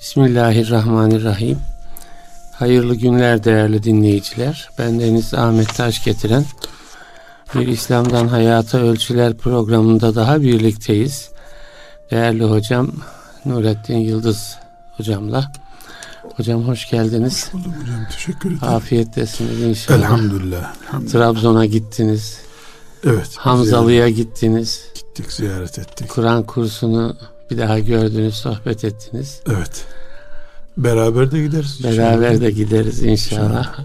Bismillahirrahmanirrahim. Hayırlı günler değerli dinleyiciler. Ben Deniz Ahmet Taş getiren bir İslam'dan Hayata Ölçüler programında daha birlikteyiz. Değerli hocam Nurettin Yıldız hocamla. Hocam hoş geldiniz. Hoş buldum hocam. Teşekkür ederim. Afiyettesiniz inşallah. Elhamdülillah. Elhamdülillah. Trabzon'a gittiniz. Evet. Hamzalı'ya gittiniz. Gittik ziyaret ettik. Kur'an kursunu bir daha gördünüz, sohbet ettiniz. Evet. Beraber de gideriz. Beraber de gideriz inşallah.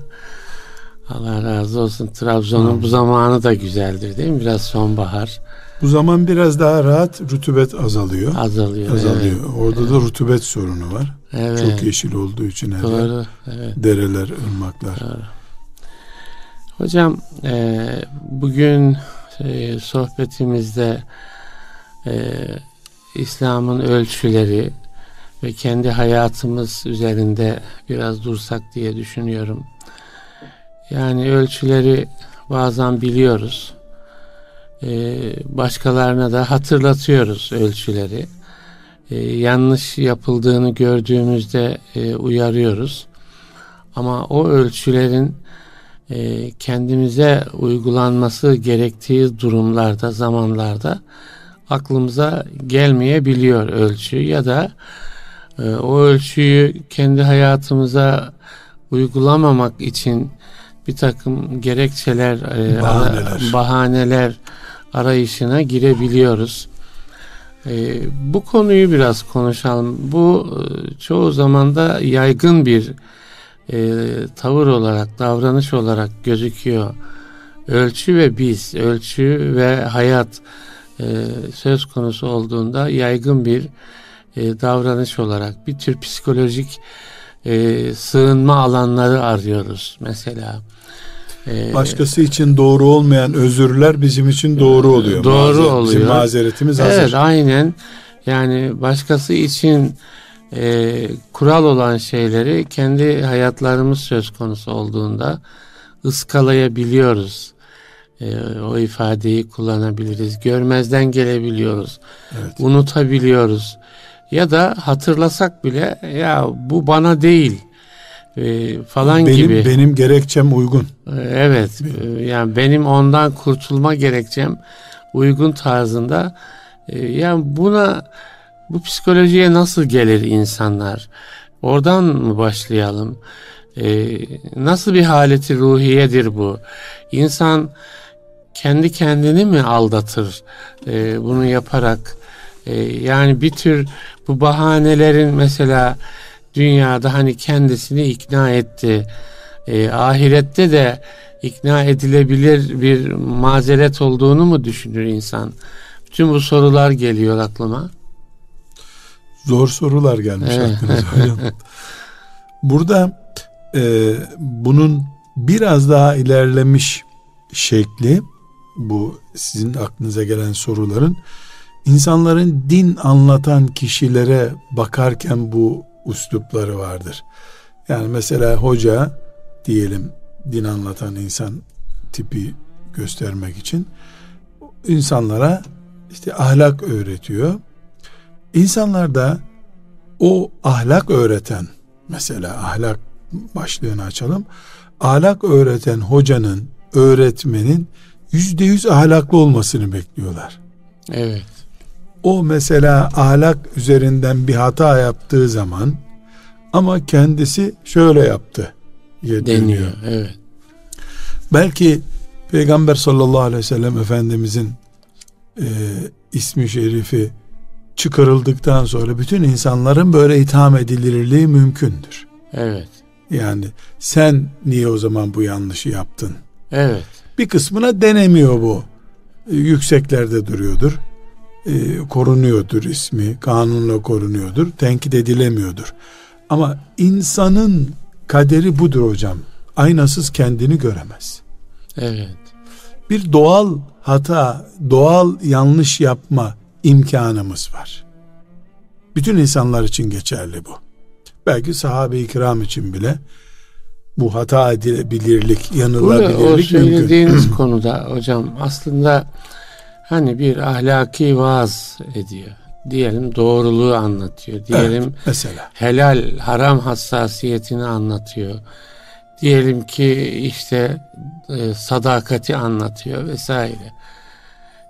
Allah razı olsun. Trabzon'un bu zamanı da güzeldir değil mi? Biraz sonbahar Bu zaman biraz daha rahat rutubet azalıyor. azalıyor. Azalıyor. Evet. Orada da rutubet sorunu var. Evet. Çok yeşil olduğu için her. Doğru. Evet. Dereler, ırmaklar. Hocam e, bugün e, sohbetimizde e, İslam'ın ölçüleri ve kendi hayatımız üzerinde biraz dursak diye düşünüyorum. Yani ölçüleri bazen biliyoruz. E, başkalarına da hatırlatıyoruz ölçüleri. E, yanlış yapıldığını gördüğümüzde e, uyarıyoruz. Ama o ölçülerin e, kendimize uygulanması gerektiği durumlarda, zamanlarda aklımıza gelmeyebiliyor ölçü ya da e, o ölçüyü kendi hayatımıza uygulamamak için bir takım gerekçeler, e, Bahaneler. ara- bahaneler arayışına girebiliyoruz. E, bu konuyu biraz konuşalım. Bu e, çoğu zaman da yaygın bir e, tavır olarak, davranış olarak gözüküyor. Ölçü ve biz, ölçü ve hayat e, söz konusu olduğunda yaygın bir e, davranış olarak bir tür psikolojik e, sığınma alanları arıyoruz mesela. E, Başkası için doğru olmayan özürler bizim için doğru oluyor. Doğru Mazeret- Bizim oluyor. mazeretimiz hazır. Evet aynen yani başkası için e, kural olan şeyleri kendi hayatlarımız söz konusu olduğunda ıskalayabiliyoruz. E, o ifadeyi kullanabiliriz. Görmezden gelebiliyoruz. Evet. Unutabiliyoruz. Ya da hatırlasak bile ya bu bana değil e, falan benim, gibi. benim gerekçem uygun. Ee, Evet. e, Yani benim ondan kurtulma gerekçem uygun tarzında. Ee, Yani buna bu psikolojiye nasıl gelir insanlar? Oradan mı başlayalım? Ee, Nasıl bir haleti ruhiyedir bu? İnsan kendi kendini mi aldatır ee, bunu yaparak? Ee, Yani bir tür bu bahanelerin mesela dünyada hani kendisini ikna etti e, ahirette de ikna edilebilir bir mazeret olduğunu mu düşünür insan? Bütün bu sorular geliyor aklıma. Zor sorular gelmiş aklınıza hocam. Burada e, bunun biraz daha ilerlemiş şekli bu sizin aklınıza gelen soruların insanların din anlatan kişilere bakarken bu üslupları vardır. Yani mesela hoca diyelim din anlatan insan tipi göstermek için insanlara işte ahlak öğretiyor. İnsanlar da o ahlak öğreten mesela ahlak başlığını açalım. Ahlak öğreten hocanın, öğretmenin yüzde yüz ahlaklı olmasını bekliyorlar. Evet. O mesela ahlak üzerinden bir hata yaptığı zaman ama kendisi şöyle yaptı diye deniyor. Deniyor. Evet. Belki Peygamber sallallahu aleyhi ve sellem Efendimizin e, ismi şerifi çıkarıldıktan sonra bütün insanların böyle itham edilirliği mümkündür. Evet. Yani sen niye o zaman bu yanlışı yaptın? Evet. Bir kısmına denemiyor bu. E, yükseklerde duruyordur. E, korunuyordur ismi, kanunla korunuyordur. Tenkit edilemiyordur. Ama insanın kaderi budur hocam. Aynasız kendini göremez. Evet. bir doğal hata, doğal yanlış yapma imkanımız var. Bütün insanlar için geçerli bu. Belki sahabe-i kiram için bile bu hata edilebilirlik, o yanılabilirlik mümkün. söylediğiniz konuda hocam aslında hani bir ahlaki vaaz ediyor. diyelim doğruluğu anlatıyor. Diyelim evet, mesela helal haram hassasiyetini anlatıyor. Diyelim ki işte e, sadakati anlatıyor vesaire.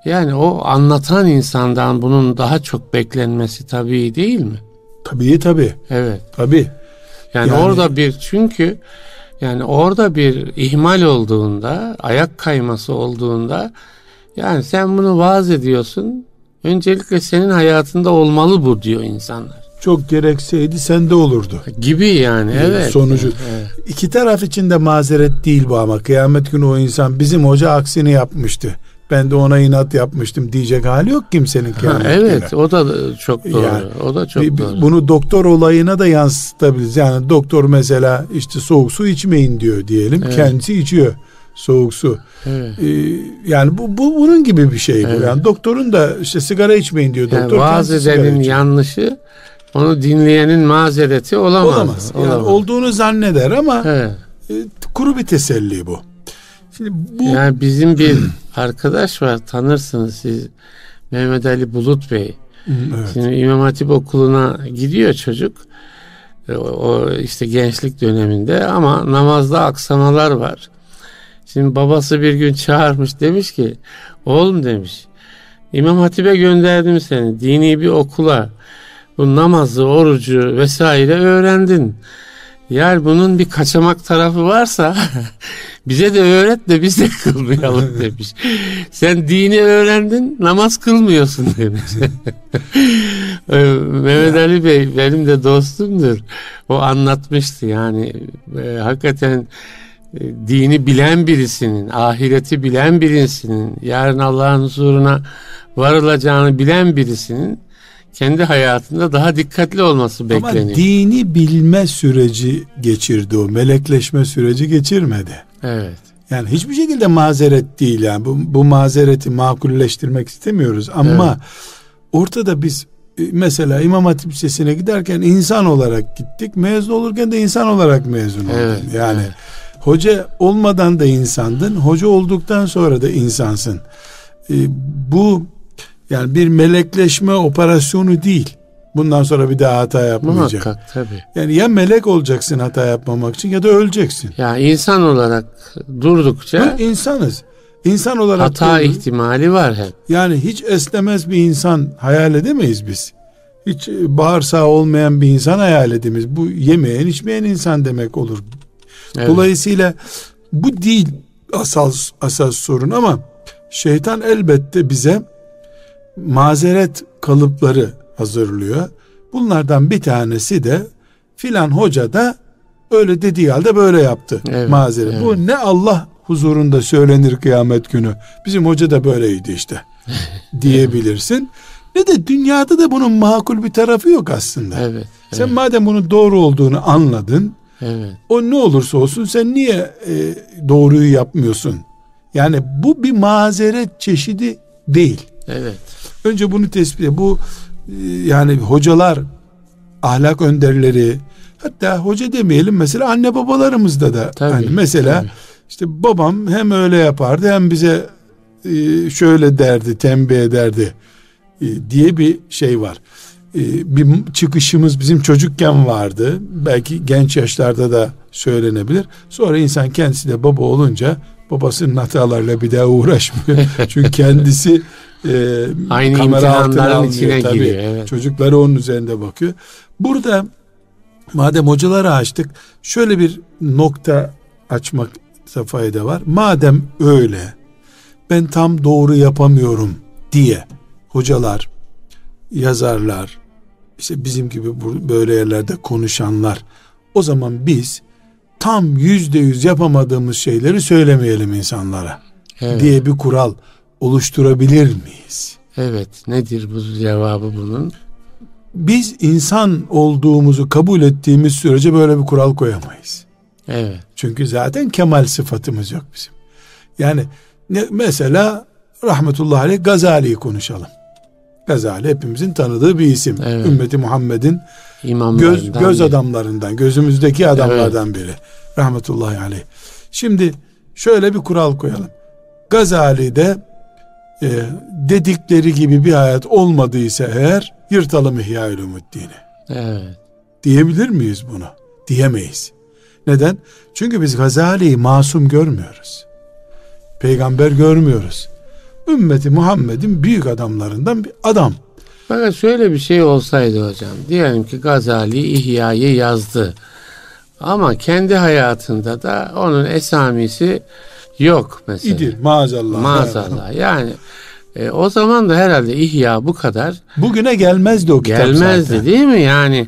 Yani o anlatan insandan bunun daha çok beklenmesi tabii değil mi? Tabii tabii. Evet. Tabii. Yani, yani orada bir çünkü yani orada bir ihmal olduğunda, ayak kayması olduğunda yani sen bunu vaaz ediyorsun. Öncelikle senin hayatında olmalı bu diyor insanlar. Çok gerekseydi sende olurdu. Gibi yani evet. Sonucu. Evet. İki taraf için de mazeret değil bu ama kıyamet günü o insan bizim hoca aksini yapmıştı. Ben de ona inat yapmıştım diyecek hali yok kimsenin ha, Evet o da çok doğru. Yani, o da çok bir, doğru. Bunu doktor olayına da yansıtabiliriz. Yani doktor mesela işte soğuk su içmeyin diyor diyelim. Evet. Kendisi içiyor soğuk su. Evet. Ee, yani bu, bu bunun gibi bir şey bu. Evet. Yani doktorun da işte sigara içmeyin diyor yani doktor. Vaaz edenin yanlışı onu dinleyenin mazereti olamaz. Olamaz. Yani olamaz. olduğunu zanneder ama evet. e, kuru bir teselli bu. Şimdi bu yani bizim bir arkadaş var tanırsınız siz Mehmet Ali Bulut Bey. Evet. Şimdi İmam Hatip okuluna gidiyor çocuk. E, o işte gençlik döneminde ama namazda aksamalar var. Şimdi babası bir gün çağırmış demiş ki oğlum demiş İmam Hatip'e gönderdim seni dini bir okula bu namazı, orucu vesaire öğrendin. Yani bunun bir kaçamak tarafı varsa bize de öğret de biz de kılmayalım demiş. Sen dini öğrendin namaz kılmıyorsun demiş. Mehmet Ali Bey benim de dostumdur. O anlatmıştı yani e, hakikaten e, dini bilen birisinin, ahireti bilen birisinin, yarın Allah'ın huzuruna varılacağını bilen birisinin kendi hayatında daha dikkatli olması bekleniyor. Ama dini bilme süreci geçirdi o. Melekleşme süreci geçirmedi. Evet. Yani hiçbir şekilde mazeret değil yani. Bu, bu mazereti makulleştirmek istemiyoruz ama evet. ortada biz e, mesela İmam Hatip Lisesi'ne giderken insan olarak gittik. Mezun olurken de insan olarak mezun oldun. Evet, yani evet. hoca olmadan da insandın. Hoca olduktan sonra da insansın. Ee, bu yani bir melekleşme operasyonu değil. Bundan sonra bir daha hata yapmayacak. Muhakkak tabii. Yani ya melek olacaksın hata yapmamak için ya da öleceksin. Ya insan olarak durdukça ha, insanız. İnsan olarak hata durduk. ihtimali var hep. Yani hiç esnemez bir insan hayal edemeyiz biz. Hiç bağırsağı olmayan bir insan hayal edemeyiz. Bu yemeyen içmeyen insan demek olur. Evet. Dolayısıyla bu değil asas asas sorun ama şeytan elbette bize mazeret kalıpları hazırlıyor. Bunlardan bir tanesi de filan hoca da öyle dediği halde böyle yaptı evet, mazeret. Evet. Bu ne Allah huzurunda söylenir kıyamet günü. Bizim hoca da böyleydi işte diyebilirsin. Ne de dünyada da bunun makul bir tarafı yok aslında. Evet, sen evet. madem bunun doğru olduğunu anladın. Evet. O ne olursa olsun sen niye e, doğruyu yapmıyorsun? Yani bu bir mazeret çeşidi değil. Evet. Önce bunu tespit et. Bu e, yani hocalar, ahlak önderleri, hatta hoca demeyelim mesela anne babalarımızda da. Tabii, hani mesela tabii. işte babam hem öyle yapardı hem bize e, şöyle derdi, tembih ederdi e, diye bir şey var. Bir çıkışımız bizim çocukken vardı. Belki genç yaşlarda da söylenebilir. Sonra insan kendisi de baba olunca babasının hatalarla bir daha uğraşmıyor. Çünkü kendisi e, Aynı kamera altına almıyor. içine Tabii, giriyor. Evet. Çocukları onun üzerinde bakıyor. Burada madem hocaları açtık şöyle bir nokta açmak fayda var. Madem öyle ben tam doğru yapamıyorum diye hocalar, yazarlar, işte bizim gibi böyle yerlerde konuşanlar o zaman biz tam yüzde yüz yapamadığımız şeyleri söylemeyelim insanlara evet. diye bir kural oluşturabilir miyiz? Evet. Nedir bu cevabı bunun? Biz insan olduğumuzu kabul ettiğimiz sürece böyle bir kural koyamayız. Evet. Çünkü zaten kemal sıfatımız yok bizim. Yani ne, mesela rahmetullahi aleyh Gazali'yi konuşalım. Gazali hepimizin tanıdığı bir isim. Evet. Ümmeti Muhammed'in göz, göz adamlarından, gözümüzdeki adamlardan evet. biri. Rahmetullahi aleyh. Şimdi şöyle bir kural koyalım. Gazali'de e, dedikleri gibi bir hayat olmadıysa eğer yırtalım İhya Ulumuddin'i. Evet. Diyebilir miyiz bunu? Diyemeyiz. Neden? Çünkü biz Gazali'yi masum görmüyoruz. Peygamber görmüyoruz. Ümmeti Muhammed'in büyük adamlarından bir adam. Fakat şöyle bir şey olsaydı hocam. Diyelim ki Gazali İhya'yı yazdı. Ama kendi hayatında da onun esamisi yok mesela. İdi maazallah. Maazallah. Yani e, o zaman da herhalde İhya bu kadar Bugüne gelmezdi o kitap gelmezdi zaten. değil mi? Yani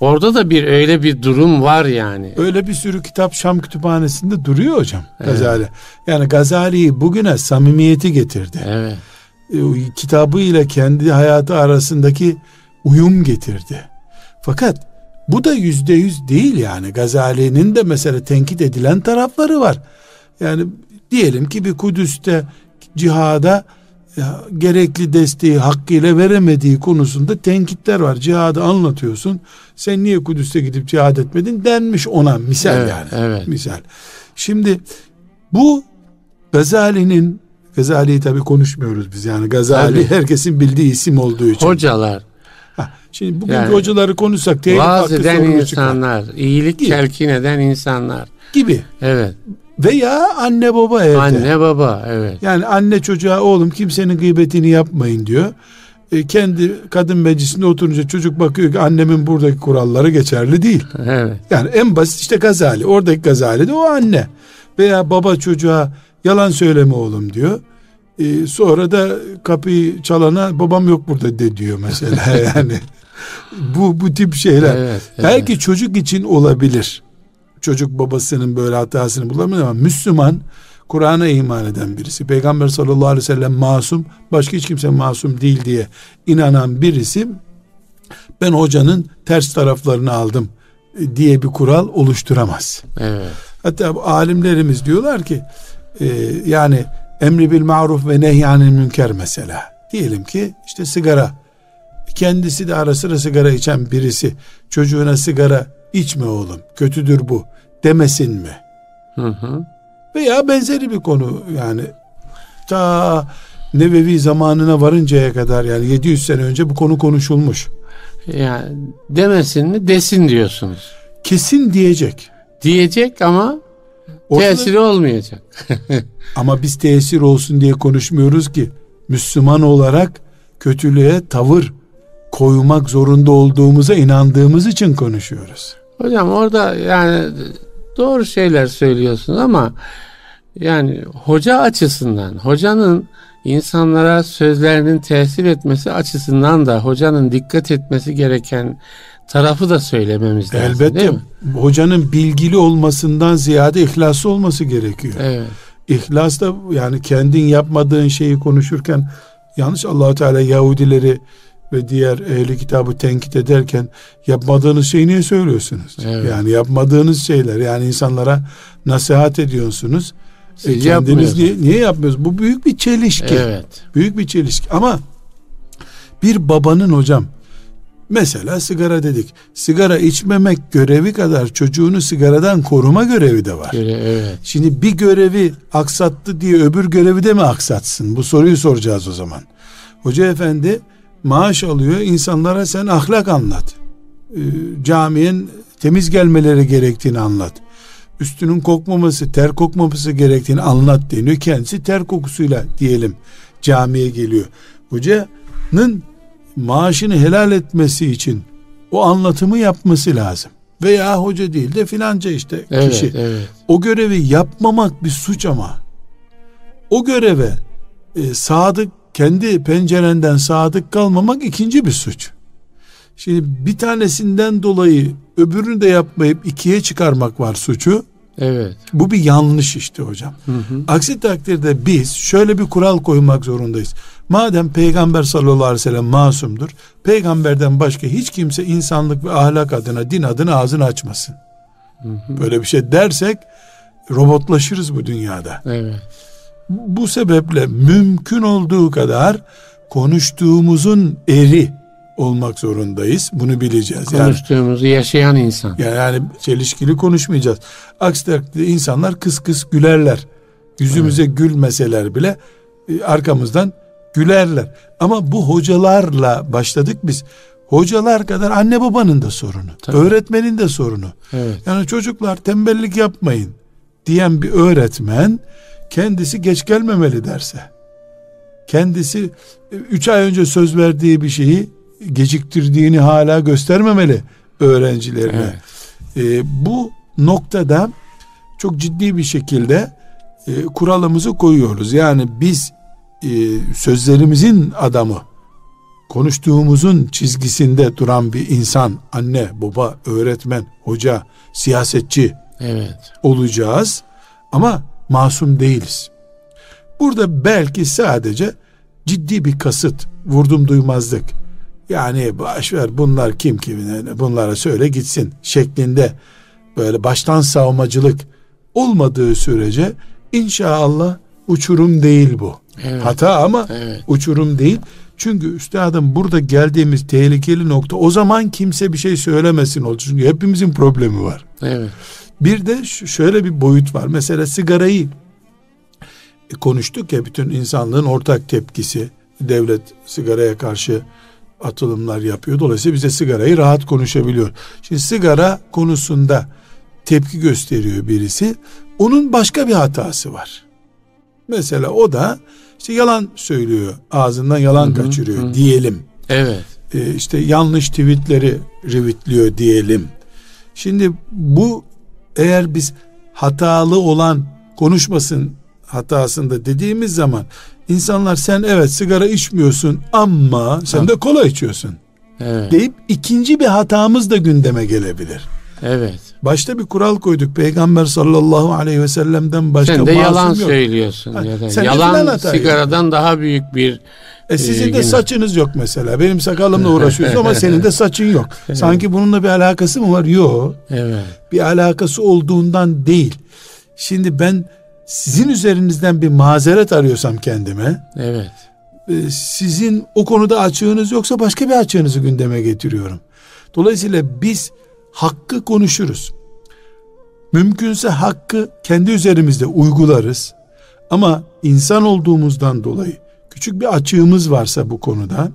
orada da bir öyle bir durum var yani. Öyle bir sürü kitap Şam kütüphanesinde duruyor hocam Gazali. Yani Gazali'yi bugüne samimiyeti getirdi. Evet. E, kitabı ile kendi hayatı arasındaki uyum getirdi. Fakat bu da yüzde yüz değil yani. Gazali'nin de mesela tenkit edilen tarafları var. Yani diyelim ki bir Kudüs'te cihada ya, gerekli desteği hakkıyla veremediği konusunda tenkitler var. Cihadı anlatıyorsun. Sen niye Kudüs'te gidip cihad etmedin denmiş ona misal Evet, yani. evet. Misal. Şimdi bu Gazali'nin Gazali'yi tabi konuşmuyoruz biz yani Gazali Tabii. herkesin bildiği isim olduğu için. Hocalar, Ha, şimdi bugünkü Yani hocaları konuşsak vaaz eden sorunu çıkar insanlar, iyilik Gibi. telkin eden insanlar. gibi. Evet. Veya anne baba evde. Anne baba evet. Yani anne çocuğa oğlum kimsenin gıybetini yapmayın diyor. E, kendi kadın meclisinde oturunca çocuk bakıyor ki annemin buradaki kuralları geçerli değil. Evet. Yani en basit işte gazali. Oradaki gazali de o anne. Veya baba çocuğa yalan söyleme oğlum diyor. Ee, sonra da kapıyı çalana babam yok burada de diyor mesela yani. bu bu tip şeyler. Evet, evet. Belki çocuk için olabilir. Çocuk babasının böyle hatasını bulamıyor ama Müslüman Kur'an'a iman eden birisi. Peygamber sallallahu aleyhi ve sellem masum, başka hiç kimse masum değil diye inanan birisi ben hocanın ters taraflarını aldım e, diye bir kural oluşturamaz. Evet. Hatta alimlerimiz diyorlar ki e, yani emri bil maruf ve nehyanil münker mesela. Diyelim ki işte sigara kendisi de ara sıra sigara içen birisi çocuğuna sigara içme oğlum kötüdür bu demesin mi? Hı hı. Veya benzeri bir konu yani ta Nevevi zamanına varıncaya kadar yani 700 sene önce bu konu konuşulmuş. Yani demesin mi desin diyorsunuz. Kesin diyecek. Diyecek ama Ortada- tesiri olmayacak. Ama biz tesir olsun diye konuşmuyoruz ki. Müslüman olarak kötülüğe tavır koymak zorunda olduğumuza inandığımız için konuşuyoruz. Hocam orada yani doğru şeyler söylüyorsunuz ama yani hoca açısından hocanın insanlara sözlerinin tesir etmesi açısından da hocanın dikkat etmesi gereken tarafı da söylememiz lazım değil Elbette mi? hocanın bilgili olmasından ziyade ihlaslı olması gerekiyor. Evet. İhlas da yani kendin yapmadığın şeyi konuşurken yanlış Allahu Teala Yahudileri ve diğer ehli kitabı tenkit ederken yapmadığınız şeyi niye söylüyorsunuz? Evet. Yani yapmadığınız şeyler yani insanlara nasihat ediyorsunuz. E, kendiniz niye, niye yapmıyorsunuz? Bu büyük bir çelişki. Evet. Büyük bir çelişki ama bir babanın hocam mesela sigara dedik. Sigara içmemek görevi kadar çocuğunu sigaradan koruma görevi de var. Evet. Şimdi bir görevi aksattı diye öbür görevi de mi aksatsın? Bu soruyu soracağız o zaman. Hoca efendi maaş alıyor insanlara sen ahlak anlat. Ee, camiyen temiz gelmeleri gerektiğini anlat. Üstünün kokmaması, ter kokmaması gerektiğini anlat deniyor. Kendisi ter kokusuyla diyelim camiye geliyor. Hocanın maaşını helal etmesi için o anlatımı yapması lazım. Veya hoca değil de filanca işte Evet, kişi. evet. O görevi yapmamak bir suç ama o göreve e, sadık kendi pencerenden sadık kalmamak ikinci bir suç. Şimdi bir tanesinden dolayı öbürünü de yapmayıp ikiye çıkarmak var suçu. Evet. Bu bir yanlış işte hocam. Aksi takdirde biz şöyle bir kural koymak zorundayız. Madem peygamber sallallahu aleyhi ve sellem masumdur. Peygamberden başka hiç kimse insanlık ve ahlak adına din adına ağzını açmasın. Böyle bir şey dersek robotlaşırız bu dünyada. Evet. Bu sebeple mümkün olduğu kadar konuştuğumuzun eri olmak zorundayız. Bunu bileceğiz. Yani Konuştuğumuzu yaşayan insan. yani, yani çelişkili konuşmayacağız. Aksi takdirde insanlar kıs kıs gülerler. Yüzümüze gülmeseler bile e, arkamızdan gülerler. Ama bu hocalarla başladık biz. Hocalar kadar anne babanın da sorunu. Tabii. Öğretmenin de sorunu. Evet. Yani çocuklar tembellik yapmayın diyen bir öğretmen kendisi geç gelmemeli derse. Kendisi üç ay önce söz verdiği bir şeyi geciktirdiğini hala göstermemeli öğrencilerine. Evet. Ee, bu noktada çok ciddi bir şekilde e, kuralımızı koyuyoruz. Yani biz e, sözlerimizin adamı, konuştuğumuzun çizgisinde duran bir insan, anne, baba, öğretmen, hoca, siyasetçi evet. olacağız. Ama masum değiliz. Burada belki sadece ciddi bir kasıt, vurdum duymazlık. Yani başver bunlar kim kimine bunlara söyle gitsin şeklinde böyle baştan savmacılık olmadığı sürece inşallah uçurum değil bu. Evet. Hata ama evet. uçurum değil. Çünkü üstadım burada geldiğimiz tehlikeli nokta o zaman kimse bir şey söylemesin oldu. Çünkü hepimizin problemi var. Evet. Bir de şöyle bir boyut var. Mesela sigarayı konuştuk ya bütün insanlığın ortak tepkisi. Devlet sigaraya karşı atılımlar yapıyor. Dolayısıyla bize sigarayı rahat konuşabiliyor. Şimdi sigara konusunda tepki gösteriyor birisi. Onun başka bir hatası var. Mesela o da işte yalan söylüyor. Ağzından yalan hı hı, kaçırıyor hı. diyelim. Evet. Ee, işte yanlış tweetleri retweetliyor diyelim. Şimdi bu eğer biz hatalı olan konuşmasın hatasında dediğimiz zaman insanlar sen evet sigara içmiyorsun ama sen de kola içiyorsun. Evet. deyip ikinci bir hatamız da gündeme gelebilir. Evet. Başta bir kural koyduk. Peygamber sallallahu aleyhi ve sellem'den başka Sen de yalan yok. söylüyorsun. Ha, ya da yalan sigaradan daha büyük bir e sizin e, de saçınız yok mesela. Benim sakalımla uğraşıyorsun ama senin de saçın yok. Sanki bununla bir alakası mı var? Yok. Evet. Bir alakası olduğundan değil. Şimdi ben sizin üzerinizden bir mazeret arıyorsam kendime. Evet. E, sizin o konuda açığınız yoksa başka bir açığınızı gündeme getiriyorum. Dolayısıyla biz hakkı konuşuruz. Mümkünse hakkı kendi üzerimizde uygularız. Ama insan olduğumuzdan dolayı küçük bir açığımız varsa bu konuda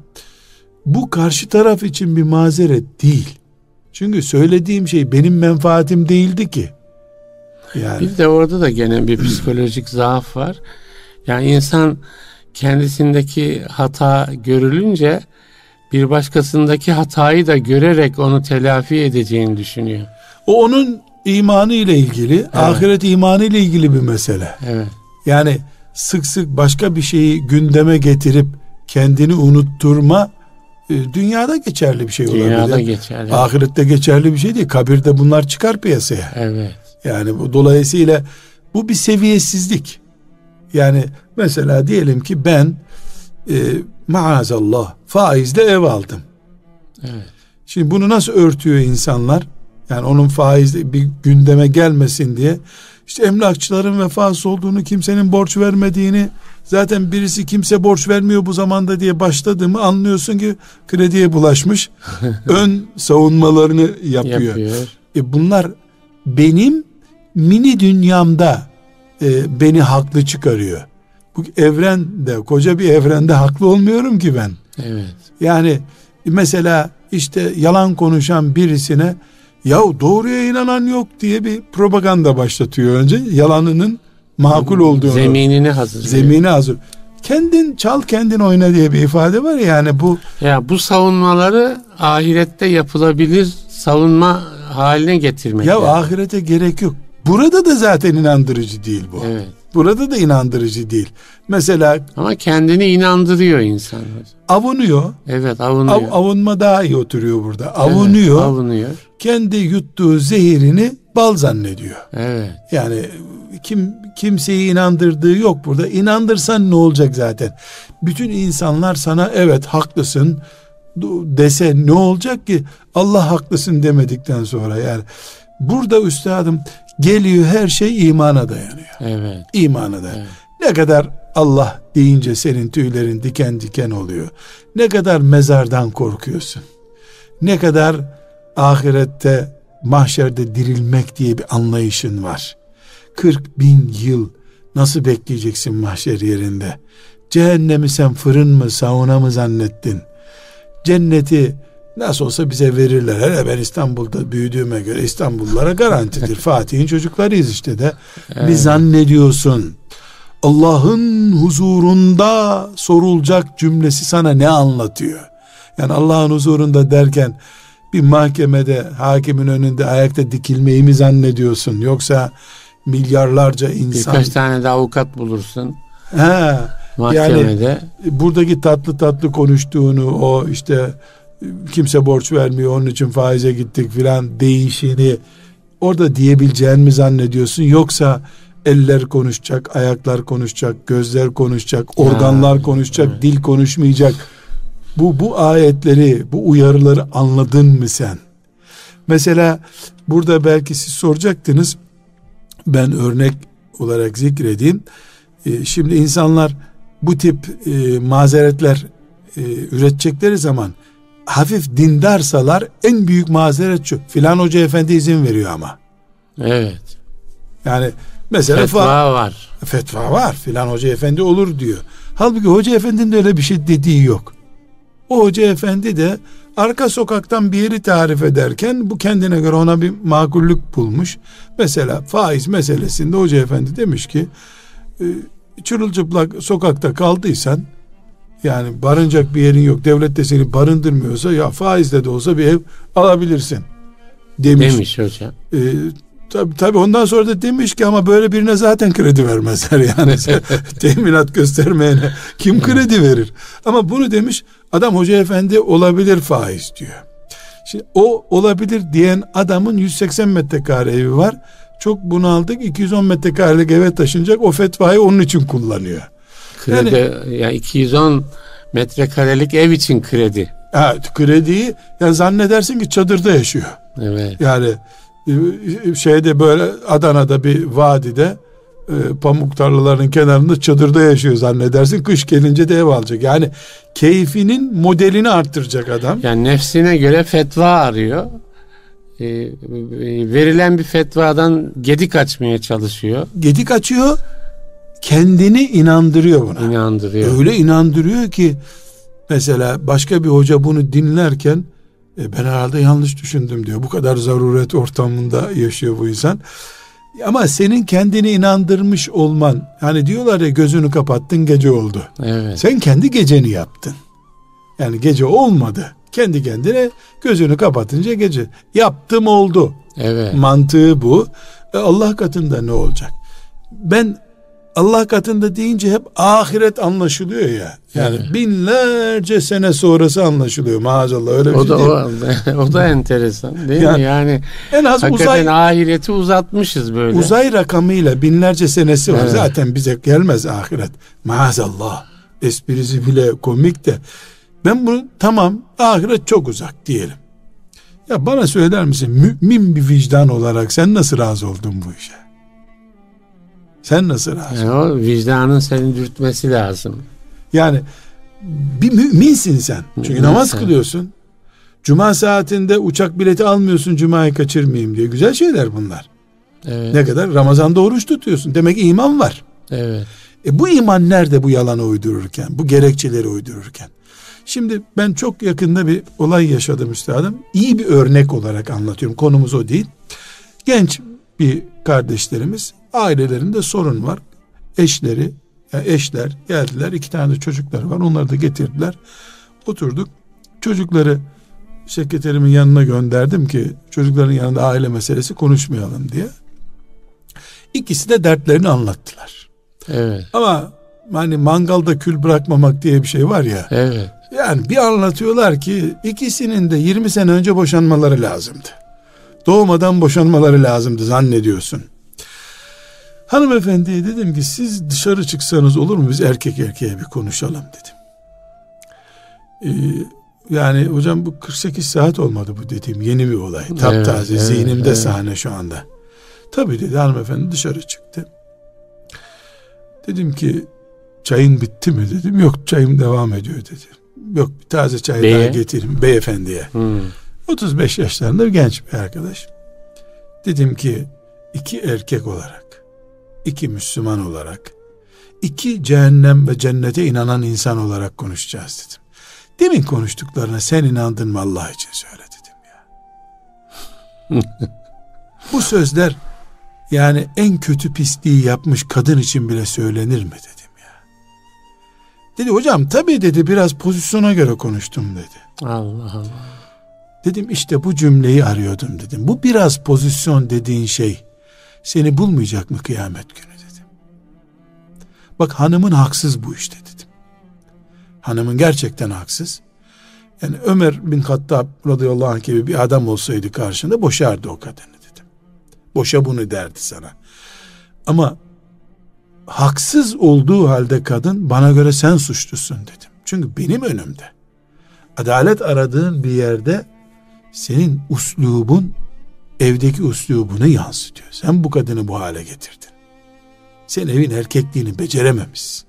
bu karşı taraf için bir mazeret değil. Çünkü söylediğim şey benim menfaatim değildi ki. Yani. Bir de orada da gene bir psikolojik zaaf var. Yani insan kendisindeki hata görülünce bir başkasındaki hatayı da görerek onu telafi edeceğini düşünüyor. O onun imanı ile ilgili, evet. ahiret imanı ile ilgili bir mesele. Evet. Yani sık sık başka bir şeyi gündeme getirip kendini unutturma e, dünyada geçerli bir şey olabilir. Dünyada geçerli. Ahirette geçerli bir şey değil. Kabirde bunlar çıkar piyasaya. Evet. Yani bu dolayısıyla bu bir seviyesizlik. Yani mesela diyelim ki ben e, maazallah faizle ev aldım. Evet. Şimdi bunu nasıl örtüyor insanlar? Yani onun faizle bir gündeme gelmesin diye işte emlakçıların vefası olduğunu, kimsenin borç vermediğini, zaten birisi kimse borç vermiyor bu zamanda diye başladığımı anlıyorsun ki krediye bulaşmış. ön savunmalarını yapıyor. yapıyor. E bunlar benim mini dünyamda e, beni haklı çıkarıyor. Bu evrende, koca bir evrende haklı olmuyorum ki ben. Evet. Yani mesela işte yalan konuşan birisine ya doğruya inanan yok diye bir propaganda başlatıyor önce. Yalanının makul olduğunu. Zeminini hazır. Zemini hazır. Kendin çal kendin oyna diye bir ifade var yani bu. Ya bu savunmaları ahirette yapılabilir savunma haline getirmek. Ya yani. ahirete gerek yok. Burada da zaten inandırıcı değil bu. Evet. Burada da inandırıcı değil. Mesela ama kendini inandırıyor insan. Avunuyor. Evet, avunuyor. Av, avunma daha iyi oturuyor burada. Avunuyor. Evet, avunuyor. Kendi yuttuğu zehirini bal zannediyor. Evet. Yani kim kimseyi inandırdığı yok burada. İnandırsan ne olacak zaten? Bütün insanlar sana evet haklısın dese ne olacak ki? Allah haklısın demedikten sonra yani burada üstadım geliyor her şey imana dayanıyor. Evet. İmana dayanıyor. Evet. Ne kadar Allah deyince senin tüylerin diken diken oluyor. Ne kadar mezardan korkuyorsun. Ne kadar ahirette mahşerde dirilmek diye bir anlayışın var. 40 bin yıl nasıl bekleyeceksin mahşer yerinde? Cehennemi sen fırın mı sauna mı zannettin? Cenneti nasıl olsa bize verirler. Hele ben İstanbul'da büyüdüğüme göre İstanbullulara garantidir. Fatih'in çocuklarıyız işte de. Evet. Bir zannediyorsun. Allah'ın huzurunda sorulacak cümlesi sana ne anlatıyor? Yani Allah'ın huzurunda derken bir mahkemede hakimin önünde ayakta dikilmeyi mi zannediyorsun? Yoksa milyarlarca insan... Birkaç tane de avukat bulursun. He, mahkemede. Yani buradaki tatlı tatlı konuştuğunu o işte kimse borç vermiyor onun için faize gittik filan değişini orada diyebileceğin mi zannediyorsun yoksa eller konuşacak, ayaklar konuşacak, gözler konuşacak, organlar ha, konuşacak, evet. dil konuşmayacak. Bu bu ayetleri, bu uyarıları anladın mı sen? Mesela burada belki siz soracaktınız. Ben örnek olarak zikredeyim. Ee, şimdi insanlar bu tip e, mazeretler e, üretecekleri zaman hafif dindarsalar en büyük mazeret şu. Filan hoca efendi izin veriyor ama. Evet. Yani mesela fetva var. Fetva var. Filan hoca efendi olur diyor. Halbuki hoca efendinin de öyle bir şey dediği yok. O hoca efendi de arka sokaktan bir yeri tarif ederken bu kendine göre ona bir makullük bulmuş. Mesela faiz meselesinde hoca efendi demiş ki çırılçıplak sokakta kaldıysan yani barınacak bir yerin yok. Devlet de seni barındırmıyorsa ya faizle de olsa bir ev alabilirsin demiş. Demiş hocam. Ee, tabi tabi ondan sonra da demiş ki ama böyle birine zaten kredi vermezler yani. Teminat göstermeyene kim kredi verir? Ama bunu demiş adam hoca efendi olabilir faiz diyor. Şimdi o olabilir diyen adamın 180 metrekare evi var. Çok bunaldık 210 metrekarelik eve taşınacak. O fetvayı onun için kullanıyor Kredi yani, yani 210 metrekarelik ev için kredi. Evet krediyi yani zannedersin ki çadırda yaşıyor. Evet. Yani e, şeyde böyle Adana'da bir vadide e, pamuk tarlalarının kenarında çadırda yaşıyor zannedersin. Kış gelince de ev alacak. Yani keyfinin modelini arttıracak adam. Yani nefsine göre fetva arıyor. E, verilen bir fetvadan gedik açmaya çalışıyor. Gedik açıyor kendini inandırıyor buna. İnandırıyor. Öyle inandırıyor ki mesela başka bir hoca bunu dinlerken e, ben herhalde yanlış düşündüm diyor. Bu kadar zaruret ortamında yaşıyor bu insan. Ama senin kendini inandırmış olman hani diyorlar ya gözünü kapattın gece oldu. Evet. Sen kendi geceni yaptın. Yani gece olmadı. Kendi kendine gözünü kapatınca gece yaptım oldu. Evet. Mantığı bu. E Allah katında ne olacak? Ben Allah katında deyince hep ahiret anlaşılıyor ya. Yani evet. binlerce sene sonrası anlaşılıyor maazallah öyle bir o şey da, değil. O, o da enteresan değil yani, mi? Yani en az uzay ahireti uzatmışız böyle. Uzay rakamıyla binlerce senesi var. Evet. Zaten bize gelmez ahiret. Maazallah. Esprisi bile komik de. Ben bunu tamam ahiret çok uzak diyelim. Ya bana söyler misin mümin bir vicdan olarak sen nasıl razı oldun bu işe? Sen nasıl razı? Yani o vicdanın seni dürtmesi lazım. Yani bir müminsin sen. Çünkü Mümin namaz sen. kılıyorsun. Cuma saatinde uçak bileti almıyorsun Cuma'yı kaçırmayayım diye. Güzel şeyler bunlar. Evet. Ne kadar? Ramazan'da oruç tutuyorsun. Demek iman var. Evet. E bu iman nerede bu yalanı uydururken? Bu gerekçeleri uydururken? Şimdi ben çok yakında bir olay yaşadım üstadım. İyi bir örnek olarak anlatıyorum. Konumuz o değil. Genç bir kardeşlerimiz ailelerinde sorun var. Eşleri, yani eşler geldiler. iki tane de çocukları var. Onları da getirdiler. Oturduk. Çocukları sekreterimin yanına gönderdim ki çocukların yanında aile meselesi konuşmayalım diye. İkisi de dertlerini anlattılar. Evet. Ama hani mangalda kül bırakmamak diye bir şey var ya. Evet. Yani bir anlatıyorlar ki ikisinin de 20 sene önce boşanmaları lazımdı. Doğmadan boşanmaları lazımdı zannediyorsun. Hanımefendiye dedim ki siz dışarı çıksanız olur mu biz erkek erkeğe bir konuşalım dedim. Ee, yani hocam bu 48 saat olmadı bu dediğim yeni bir olay. Taptaze evet, zihnimde evet. sahne şu anda. Tabii dedi hanımefendi dışarı çıktı. Dedim ki çayın bitti mi dedim. Yok çayım devam ediyor dedi. Yok bir taze çay Beye? daha getireyim beyefendiye. Hmm. 35 yaşlarında bir genç bir arkadaş. Dedim ki iki erkek olarak iki Müslüman olarak iki cehennem ve cennete inanan insan olarak konuşacağız dedim. Demin konuştuklarına sen inandın mı Allah için söyle dedim ya. Bu sözler yani en kötü pisliği yapmış kadın için bile söylenir mi dedim ya. Dedi hocam tabii dedi biraz pozisyona göre konuştum dedi. Allah Allah. Dedim işte bu cümleyi arıyordum dedim. Bu biraz pozisyon dediğin şey seni bulmayacak mı kıyamet günü dedim. Bak hanımın haksız bu işte dedim. Hanımın gerçekten haksız. Yani Ömer bin Hattab radıyallahu anh gibi bir adam olsaydı karşında boşardı o kadını dedim. Boşa bunu derdi sana. Ama haksız olduğu halde kadın bana göre sen suçlusun dedim. Çünkü benim önümde. Adalet aradığın bir yerde senin uslubun evdeki uslubunu yansıtıyor. Sen bu kadını bu hale getirdin. Sen evin erkekliğini becerememişsin.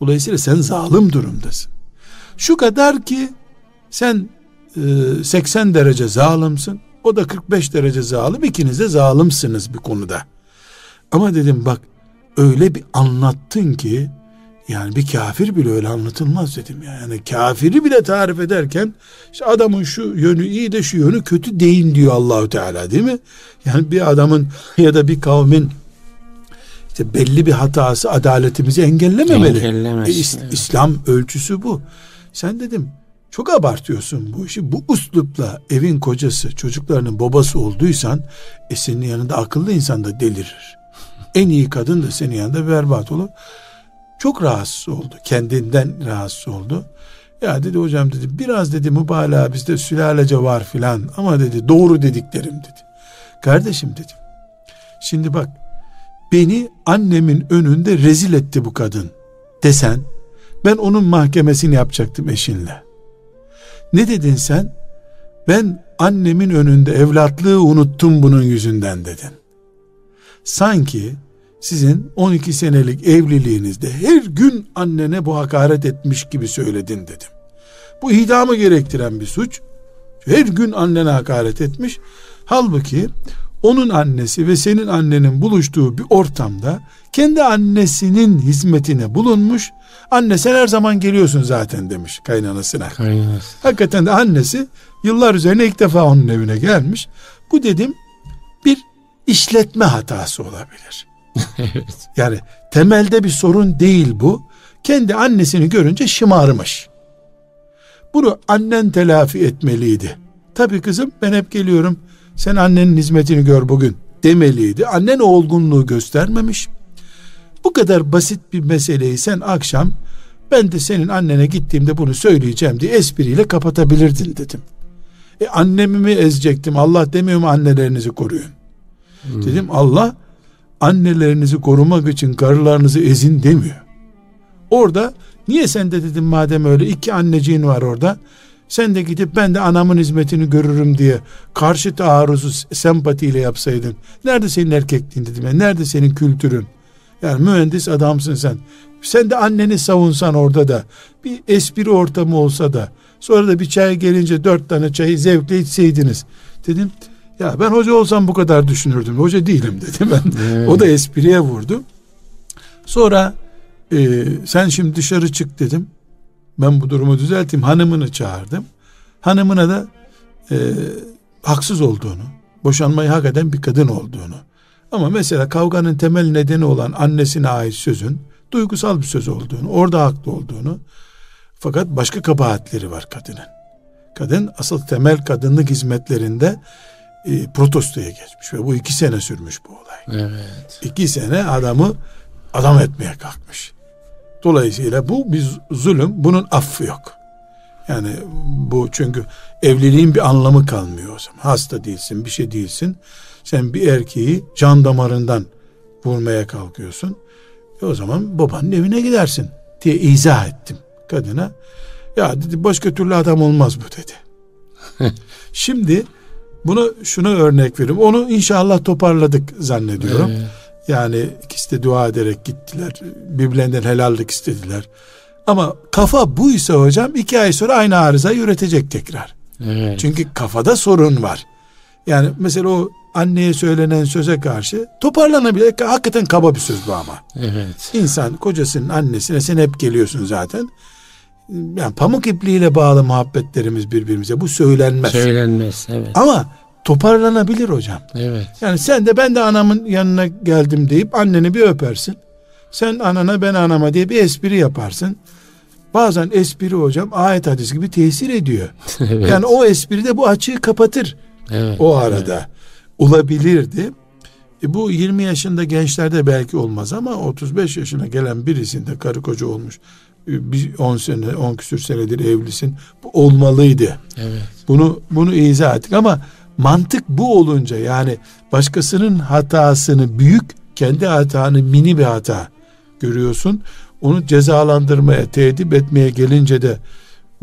Dolayısıyla sen zalim durumdasın. Şu kadar ki sen e, 80 derece zalimsin. O da 45 derece zalim. İkiniz de zalimsiniz bir konuda. Ama dedim bak öyle bir anlattın ki yani bir kafir bile öyle anlatılmaz dedim. Yani kafiri bile tarif ederken işte adamın şu yönü iyi de şu yönü kötü değil diyor Allahü Teala değil mi? Yani bir adamın ya da bir kavmin işte belli bir hatası adaletimizi engellememeli. Engellemez, E, is- evet. İslam ölçüsü bu. Sen dedim çok abartıyorsun bu işi. Bu uslupla evin kocası, çocuklarının babası olduysan e senin yanında akıllı insan da delirir. En iyi kadın da senin yanında berbat olur. Çok rahatsız oldu. Kendinden rahatsız oldu. Ya dedi hocam dedi biraz dedi mübalağa bizde sülalece var filan ama dedi doğru dediklerim dedi. Kardeşim dedim. Şimdi bak beni annemin önünde rezil etti bu kadın desen ben onun mahkemesini yapacaktım eşinle. Ne dedin sen? Ben annemin önünde evlatlığı unuttum bunun yüzünden dedin. Sanki sizin 12 senelik evliliğinizde her gün annene bu hakaret etmiş gibi söyledin dedim. Bu idamı gerektiren bir suç. Her gün annene hakaret etmiş. Halbuki onun annesi ve senin annenin buluştuğu bir ortamda kendi annesinin hizmetine bulunmuş. Anne sen her zaman geliyorsun zaten demiş kaynanasına. Kaynanası. Hakikaten de annesi yıllar üzerine ilk defa onun evine gelmiş. Bu dedim bir işletme hatası olabilir. evet. Yani temelde bir sorun değil bu. Kendi annesini görünce şımarmış. Bunu annen telafi etmeliydi. Tabii kızım ben hep geliyorum. Sen annenin hizmetini gör bugün demeliydi. Annen o olgunluğu göstermemiş. Bu kadar basit bir meseleyi sen akşam ben de senin annene gittiğimde bunu söyleyeceğim diye espriyle kapatabilirdin dedim. E annemi mi ezecektim? Allah demiyor mu annelerinizi koruyun? Dedim Allah annelerinizi korumak için karılarınızı ezin demiyor. Orada niye sen de dedim madem öyle iki anneciğin var orada sen de gidip ben de anamın hizmetini görürüm diye karşı taarruzu sempatiyle yapsaydın. Nerede senin erkekliğin dedim ya. Nerede senin kültürün? Yani mühendis adamsın sen. Sen de anneni savunsan orada da bir espri ortamı olsa da sonra da bir çay gelince dört tane çayı zevkle içseydiniz. Dedim ya ben hoca olsam bu kadar düşünürdüm. Hoca değilim dedim ben. Evet. O da espriye vurdu. Sonra e, sen şimdi dışarı çık dedim. Ben bu durumu düzelteyim. Hanımını çağırdım. Hanımına da e, haksız olduğunu, boşanmayı hak eden bir kadın olduğunu. Ama mesela kavganın temel nedeni olan annesine ait sözün duygusal bir söz olduğunu, orada haklı olduğunu. Fakat başka kabahatleri var kadının. Kadın asıl temel kadınlık hizmetlerinde e, protestoya geçmiş ve bu iki sene sürmüş bu olay. Evet. İki sene adamı adam etmeye kalkmış. Dolayısıyla bu bir zulüm, bunun affı yok. Yani bu çünkü evliliğin bir anlamı kalmıyor o zaman. Hasta değilsin, bir şey değilsin. Sen bir erkeği can damarından vurmaya kalkıyorsun. E o zaman babanın evine gidersin diye izah ettim kadına. Ya dedi başka türlü adam olmaz bu dedi. Şimdi bunu şuna örnek vereyim. Onu inşallah toparladık zannediyorum. Evet. Yani ikisi de dua ederek gittiler. Birbirlerinden helallik istediler. Ama kafa buysa hocam iki ay sonra aynı arızayı üretecek tekrar. Evet. Çünkü kafada sorun var. Yani mesela o anneye söylenen söze karşı toparlanabilir. Hakikaten kaba bir söz bu ama. Evet. İnsan kocasının annesine sen hep geliyorsun zaten. Yani pamuk ipliğiyle bağlı muhabbetlerimiz birbirimize. Bu söylenmez. Söylenmez. Evet. Ama toparlanabilir hocam. Evet. Yani sen de ben de anamın yanına geldim deyip anneni bir öpersin. Sen anana ben anama diye bir espri yaparsın. Bazen espri hocam ayet hadis gibi tesir ediyor. evet. Yani o espri de bu açığı kapatır evet. o arada. Olabilirdi. E bu 20 yaşında gençlerde belki olmaz ama 35 yaşına gelen birisinde karı koca olmuş. E, Bir 10 sene 10 küsür senedir evlisin. Bu olmalıydı. Evet. Bunu bunu izah ettik ama mantık bu olunca yani başkasının hatasını büyük kendi hatanı mini bir hata görüyorsun. Onu cezalandırmaya, tedip etmeye gelince de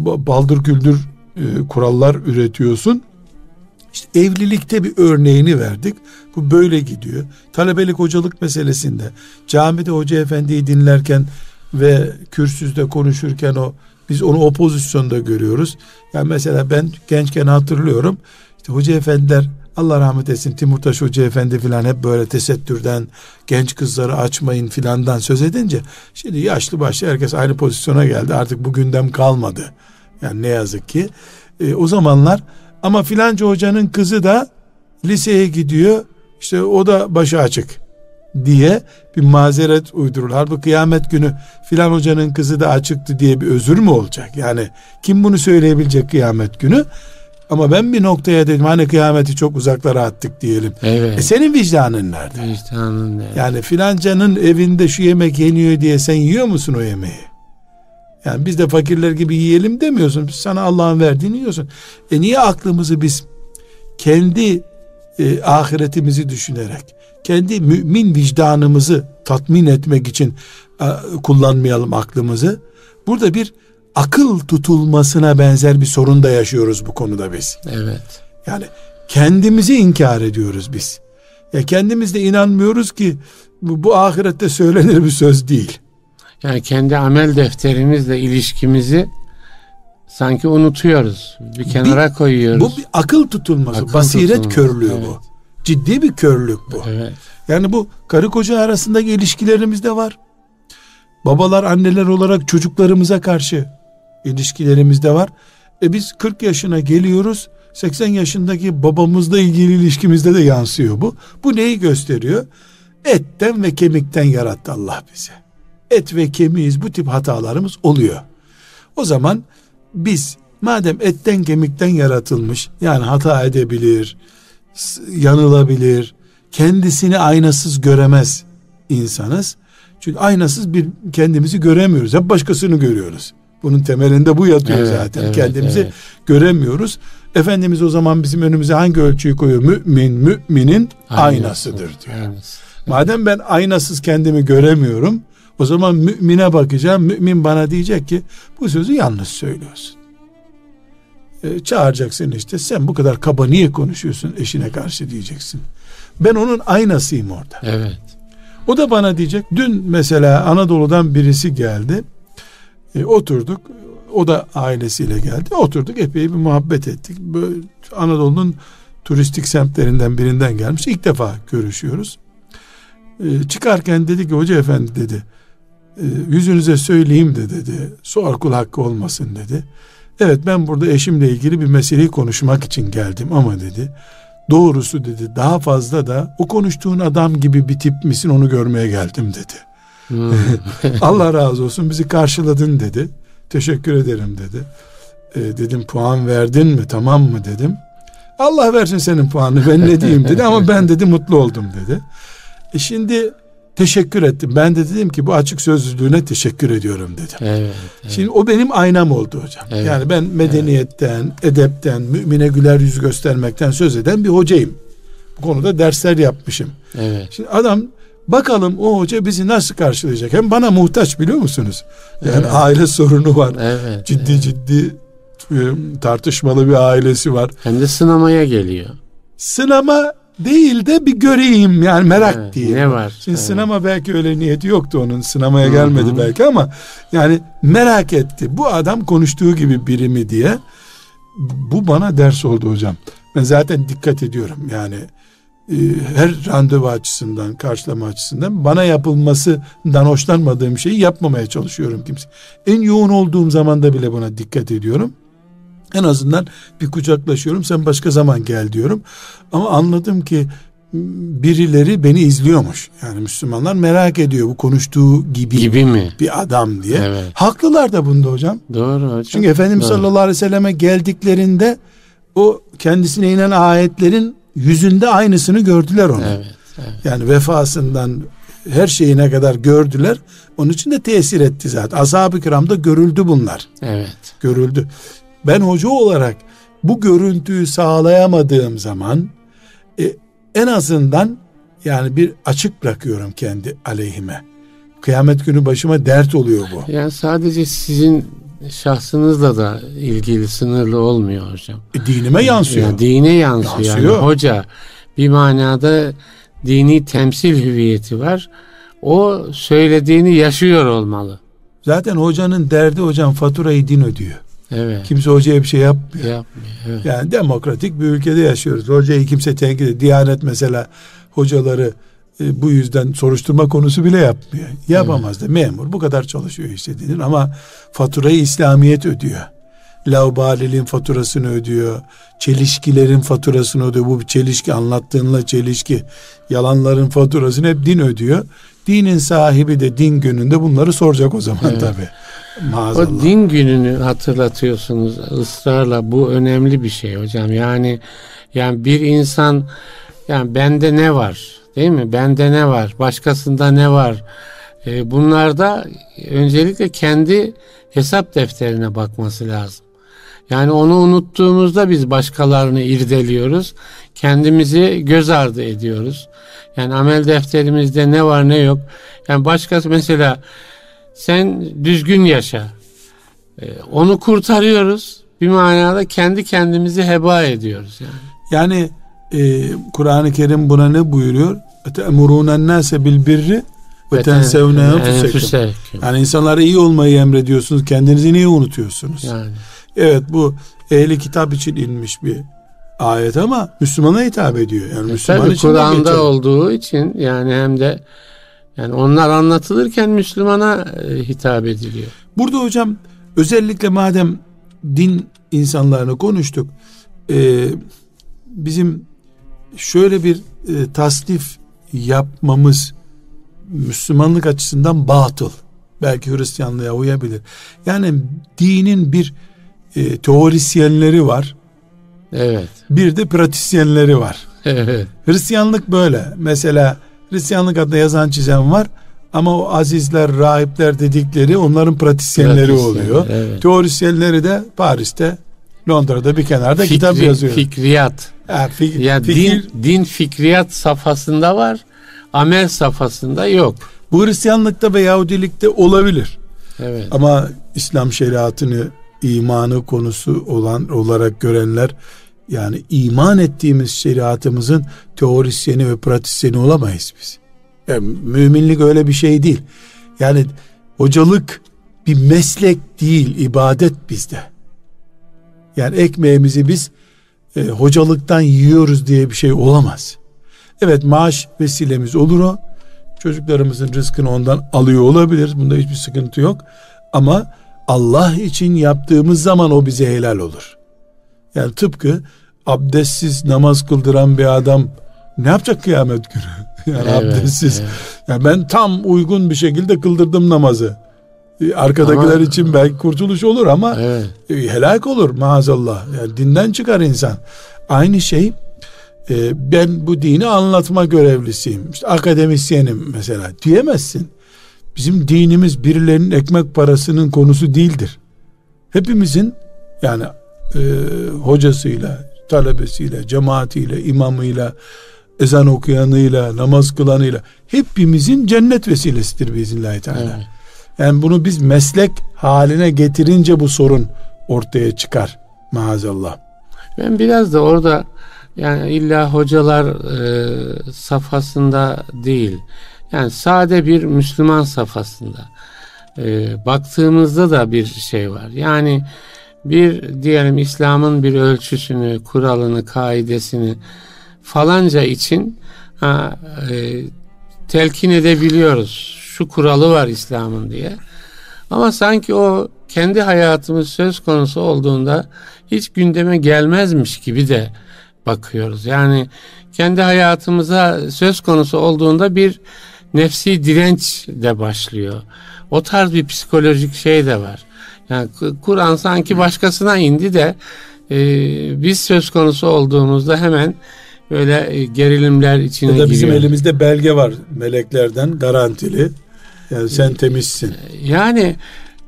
ba- baldır güldür e, kurallar üretiyorsun. İşte evlilikte bir örneğini verdik. Bu böyle gidiyor. Talebelik hocalık meselesinde camide hoca efendiyi dinlerken ve kürsüzde konuşurken o biz onu o pozisyonda görüyoruz. Yani mesela ben gençken hatırlıyorum. İşte hoca efendiler Allah rahmet etsin Timurtaş Hoca Efendi filan hep böyle tesettürden genç kızları açmayın filandan söz edince şimdi yaşlı başlı herkes aynı pozisyona geldi artık bu gündem kalmadı. Yani ne yazık ki E, o zamanlar ama filanca hocanın kızı da liseye gidiyor işte o da başı açık diye bir mazeret uydurur. Halbuki kıyamet günü filan hocanın kızı da açıktı diye bir özür mü olacak? Yani kim bunu söyleyebilecek kıyamet günü? Ama ben bir noktaya dedim hani kıyameti çok uzaklara attık diyelim. Evet. E senin vicdanın nerede? Vicdanın nerede? Yani filancanın evinde şu yemek yeniyor diye sen yiyor musun o yemeği? Yani biz de fakirler gibi yiyelim demiyorsun. Sana Allah'ın verdiğini yiyorsun. E niye aklımızı biz kendi e, ahiretimizi düşünerek, kendi mümin vicdanımızı tatmin etmek için e, kullanmayalım aklımızı? Burada bir akıl tutulmasına benzer bir sorun da yaşıyoruz bu konuda biz. Evet. Yani kendimizi inkar ediyoruz biz. Ya kendimiz de inanmıyoruz ki bu, bu ahirette söylenir bir söz değil. Yani kendi amel defterimizle ilişkimizi sanki unutuyoruz. Bir kenara koyuyoruz. Bu bir akıl tutulması, Akıl basiret tutulması, körlüğü evet. bu. Ciddi bir körlük bu. Evet. Yani bu karı koca arasındaki ilişkilerimiz de var. Babalar, anneler olarak çocuklarımıza karşı ilişkilerimizde var. E biz 40 yaşına geliyoruz. 80 yaşındaki babamızla ilgili ilişkimizde de yansıyor bu. Bu neyi gösteriyor? Etten ve kemikten yarattı Allah bizi. Et ve kemiğiz bu tip hatalarımız oluyor. O zaman biz madem etten kemikten yaratılmış yani hata edebilir, yanılabilir, kendisini aynasız göremez insanız. Çünkü aynasız bir kendimizi göremiyoruz. Hep başkasını görüyoruz. Bunun temelinde bu yatıyor Evet, zaten. evet, Kendimizi evet. göremiyoruz. Efendimiz o zaman bizim önümüze hangi ölçüyü koyuyor? Mümin müminin aynasıdır diyor. Aynası. Madem ben aynasız kendimi göremiyorum, o zaman mümine bakacağım. Mümin bana diyecek ki bu sözü yanlış söylüyorsun. E, çağıracaksın işte sen bu kadar kaba niye konuşuyorsun eşine karşı diyeceksin. Ben onun aynasıyım orada. Evet. O da bana diyecek dün mesela Anadolu'dan birisi geldi. E, oturduk. O da ailesiyle geldi. Oturduk epey bir muhabbet ettik. Böyle Anadolu'nun turistik semtlerinden birinden gelmiş. İlk defa görüşüyoruz. E, çıkarken dedi ki hoca efendi dedi e, yüzünüze söyleyeyim de dedi. Sual kul hakkı olmasın dedi. Evet ben burada eşimle ilgili bir meseleyi konuşmak için geldim ama dedi. Doğrusu dedi daha fazla da o konuştuğun adam gibi bir tip misin onu görmeye geldim dedi. Hmm. Allah razı olsun bizi karşıladın dedi. Teşekkür ederim dedi. E, dedim puan verdin mi tamam mı dedim. Allah versin senin puanını ben ne diyeyim dedi ama ben dedi mutlu oldum dedi. E şimdi teşekkür ettim. Ben de dedim ki bu açık sözlülüğüne teşekkür ediyorum dedim. evet. evet. Şimdi o benim aynam oldu hocam. Evet. Yani ben medeniyetten, edepten, mümine güler yüz göstermekten söz eden bir hocayım. Bu konuda dersler yapmışım. evet. Şimdi adam bakalım o hoca bizi nasıl karşılayacak? Hem bana muhtaç biliyor musunuz? Yani Evet. aile sorunu var. Evet. Ciddi evet. ciddi e, tartışmalı bir ailesi var. Hem de sınamaya geliyor. Sınama değil de bir göreyim yani merak Evet, diyeyim. Ne var? Şimdi Evet. sınama belki öyle niyeti yoktu onun sınamaya Hı gelmedi belki ama yani merak etti. Bu adam konuştuğu gibi biri mi diye. Bu bana ders oldu hocam. Ben zaten dikkat ediyorum yani e, her randevu açısından, karşılama açısından bana yapılmasından hoşlanmadığım şeyi yapmamaya çalışıyorum kimse. En yoğun olduğum zamanda bile buna dikkat ediyorum. En azından bir kucaklaşıyorum. Sen başka zaman gel diyorum. Ama anladım ki birileri beni izliyormuş. Yani Müslümanlar merak ediyor bu konuştuğu gibi, gibi mi? bir adam diye. Evet. Haklılar da bunda hocam. Doğru hocam. Çünkü Efendimiz Doğru. sallallahu aleyhi ve selleme geldiklerinde o kendisine inen ayetlerin yüzünde aynısını gördüler onu. Evet, evet. Yani vefasından her şeyine kadar gördüler. Onun için de tesir etti zaten. Ashab-ı kiramda görüldü bunlar. Evet. Görüldü. Ben hoca olarak bu görüntüyü sağlayamadığım zaman e, en azından yani bir açık bırakıyorum kendi aleyhime. Kıyamet günü başıma dert oluyor bu. Yani sadece sizin şahsınızla da ilgili sınırlı olmuyor hocam. E, dinime yansıyor. Yani dine yansıyor. Yansıyor. Yani hoca bir manada dini temsil hüviyeti var. O söylediğini yaşıyor olmalı. Zaten hocanın derdi hocam faturayı din ödüyor. Evet. Kimse hocaya bir şey yapmıyor. Yapmıyor. Evet. Yani demokratik bir ülkede yaşıyoruz. Hocayı kimse tenkit ediyor. Diyanet mesela hocaları e, bu yüzden soruşturma konusu bile yapmıyor. Yapamaz da memur bu kadar çalışıyor istediğinin ama faturayı İslamiyet ödüyor. Laubaliliğin faturasını ödüyor. Çelişkilerin faturasını ödüyor. Bu bir çelişki anlattığınla çelişki. Yalanların faturasını hep din ödüyor. Dinin sahibi de din gününde bunları soracak o zaman Evet. tabii. Maazallah. O din gününü hatırlatıyorsunuz ısrarla. Bu önemli bir şey hocam. Yani yani bir insan yani bende ne var? Değil mi? Bende ne var? Başkasında ne var? Ee, bunlarda öncelikle kendi hesap defterine bakması lazım. Yani onu unuttuğumuzda biz başkalarını irdeliyoruz. Kendimizi göz ardı ediyoruz. Yani amel defterimizde ne var ne yok. Yani başkası mesela sen düzgün yaşa. Ee, onu kurtarıyoruz. Bir manada kendi kendimizi heba ediyoruz yani. Yani e, Kur'an-ı Kerim buna ne buyuruyor? Etemurûnen nâse bil birri ve tensevne enfusekum. Yani insanlara iyi olmayı emrediyorsunuz. Kendinizi niye unutuyorsunuz? Yani. Evet bu ehli kitap için inmiş bir ayet ama Müslümana hitap ediyor. Yani e Müslüman tabii Kur'an'da olduğu için yani hem de yani onlar anlatılırken Müslümana e, hitap ediliyor. Burada hocam özellikle madem din insanlarını konuştuk e, bizim şöyle bir e, tasnif yapmamız Müslümanlık açısından batıl. Belki Hristiyanlığa uyabilir. Yani dinin bir e, teorisyenleri var. Evet. Bir de pratisyenleri var. Evet. Hristiyanlık böyle. Mesela Hristiyanlık adına yazan çizen var. Ama o azizler, rahipler dedikleri onların pratisyenleri Pratisyen, oluyor. evet. Teorisyenleri de Paris'te, Londra'da bir kenarda kitap Fikri- yazıyor. Fikriyat. Ha, fik- Ya fikir- din din fikriyat safhasında var. Amel safhasında yok. bu Hristiyanlıkta ve Yahudilikte olabilir. Evet. Ama İslam şeriatını imanı konusu olan olarak görenler yani iman ettiğimiz şeriatımızın teorisyeni ve pratisyeni olamayız biz. Yani müminlik öyle bir şey değil. Yani hocalık bir meslek değil, ibadet bizde. Yani ekmeğimizi biz e, hocalıktan yiyoruz diye bir şey olamaz. Evet maaş vesilemiz olur o. Çocuklarımızın rızkını ondan alıyor olabiliriz. Bunda hiçbir sıkıntı yok. Ama Allah için yaptığımız zaman o bize helal olur. Yani tıpkı abdestsiz namaz kıldıran bir adam ne yapacak kıyamet günü? Yani Evet, abdestsiz. evet. Yani ben tam uygun bir şekilde kıldırdım namazı. E, Arkadakiler Ama- için belki kurtuluş olur ama Evet. e, helak olur maazallah. Yani dinden çıkar insan. Aynı şey e, ben bu dini anlatma görevlisiyim. İşte akademisyenim mesela diyemezsin. Bizim dinimiz birilerinin ekmek parasının konusu değildir. Hepimizin yani e, hocasıyla, talebesiyle, cemaatiyle, imamıyla, ezan okuyanıyla, namaz kılanıyla hepimizin cennet vesilesidir biiznillahü teala. Evet. Yani bunu biz meslek haline getirince bu sorun ortaya çıkar maazallah. Ben biraz da orada yani illa hocalar e, safhasında değil. Yani sade bir Müslüman safhasında e, baktığımızda da bir şey var. Yani bir diyelim İslam'ın bir ölçüsünü, kuralını, kaidesini falanca için ha, e, telkin edebiliyoruz. Şu kuralı var İslam'ın diye. Ama sanki o kendi hayatımız söz konusu olduğunda hiç gündeme gelmezmiş gibi de bakıyoruz. Yani kendi hayatımıza söz konusu olduğunda bir nefsi direnç de başlıyor. O tarz bir psikolojik şey de var. Yani Kur'an sanki başkasına indi de e, biz söz konusu olduğumuzda hemen böyle e, gerilimler içine giriyor. Ya da bizim elimizde belge var meleklerden garantili. Yani sen temizsin. Yani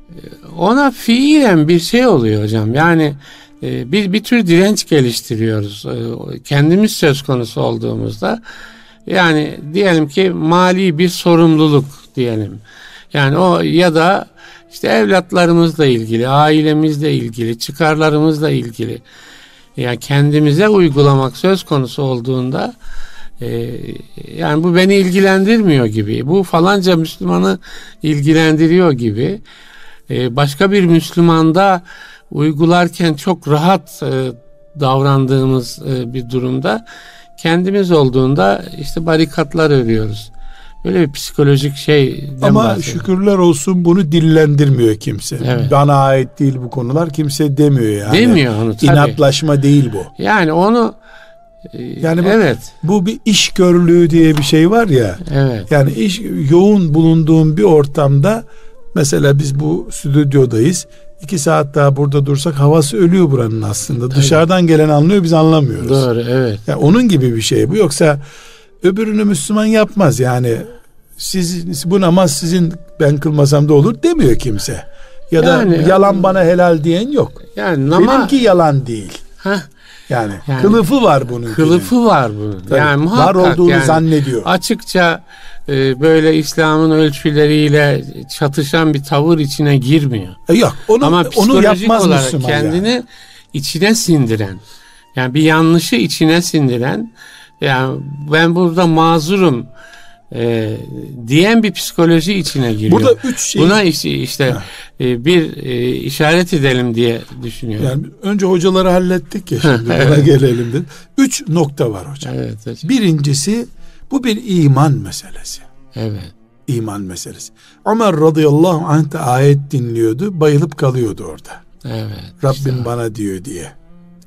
e, ona fiilen bir şey oluyor hocam. Yani e, bir, bir tür direnç geliştiriyoruz. Kendimiz söz konusu olduğumuzda yani diyelim ki mali bir sorumluluk diyelim. Yani o ya da işte evlatlarımızla ilgili, ailemizle ilgili, çıkarlarımızla ilgili yani kendimize uygulamak söz konusu olduğunda e, yani bu beni ilgilendirmiyor gibi, bu falanca Müslümanı ilgilendiriyor gibi e, başka bir Müslümanda uygularken çok rahat e, davrandığımız e, bir durumda kendimiz olduğunda işte barikatlar örüyoruz. Böyle bir psikolojik şey. Ama bahsediyorum. şükürler olsun bunu dillendirmiyor kimse. Evet. Bana ait değil bu konular. Kimse demiyor yani. Demiyor onu tabii. İnatlaşma değil bu. Yani onu e, yani bu, evet. bu bir iş körlüğü diye bir şey var ya. Evet. Yani iş yoğun bulunduğum bir ortamda mesela biz bu stüdyodayız. İki saat daha burada dursak havası ölüyor buranın aslında. Tabii. Dışarıdan gelen anlıyor biz anlamıyoruz. Doğru evet. Yani onun gibi bir şey bu. Yoksa öbürünü Müslüman yapmaz. Yani siz bu namaz sizin ben kılmasam da olur demiyor kimse. Ya da yani, yalan bana helal diyen yok. Yani nama, Benimki yalan değil. Heh, yani, yani kılıfı var bunun. Kılıfı var bunun. Tabii, yani muhakkak var olduğunu yani, zannediyor. Açıkça e, böyle İslam'ın ölçüleriyle çatışan bir tavır içine girmiyor. E yok, onu Ama onu yapmaz olarak Müslüman kendini yani. içine sindiren, yani bir yanlışı içine sindiren, yani ben burada mazurum e, diyen bir psikoloji içine giriyor. Burada üç şey. Buna işte, işte e, bir e, işaret edelim diye düşünüyorum. Yani önce hocaları hallettik ya şimdi evet. buna gelelim de. Üç nokta var hocam. Evet, hocam. Birincisi bu bir iman meselesi. Evet. İman meselesi. Ömer radıyallahu anh da ayet dinliyordu. Bayılıp kalıyordu orada. Evet. Rabbim işte. bana diyor diye.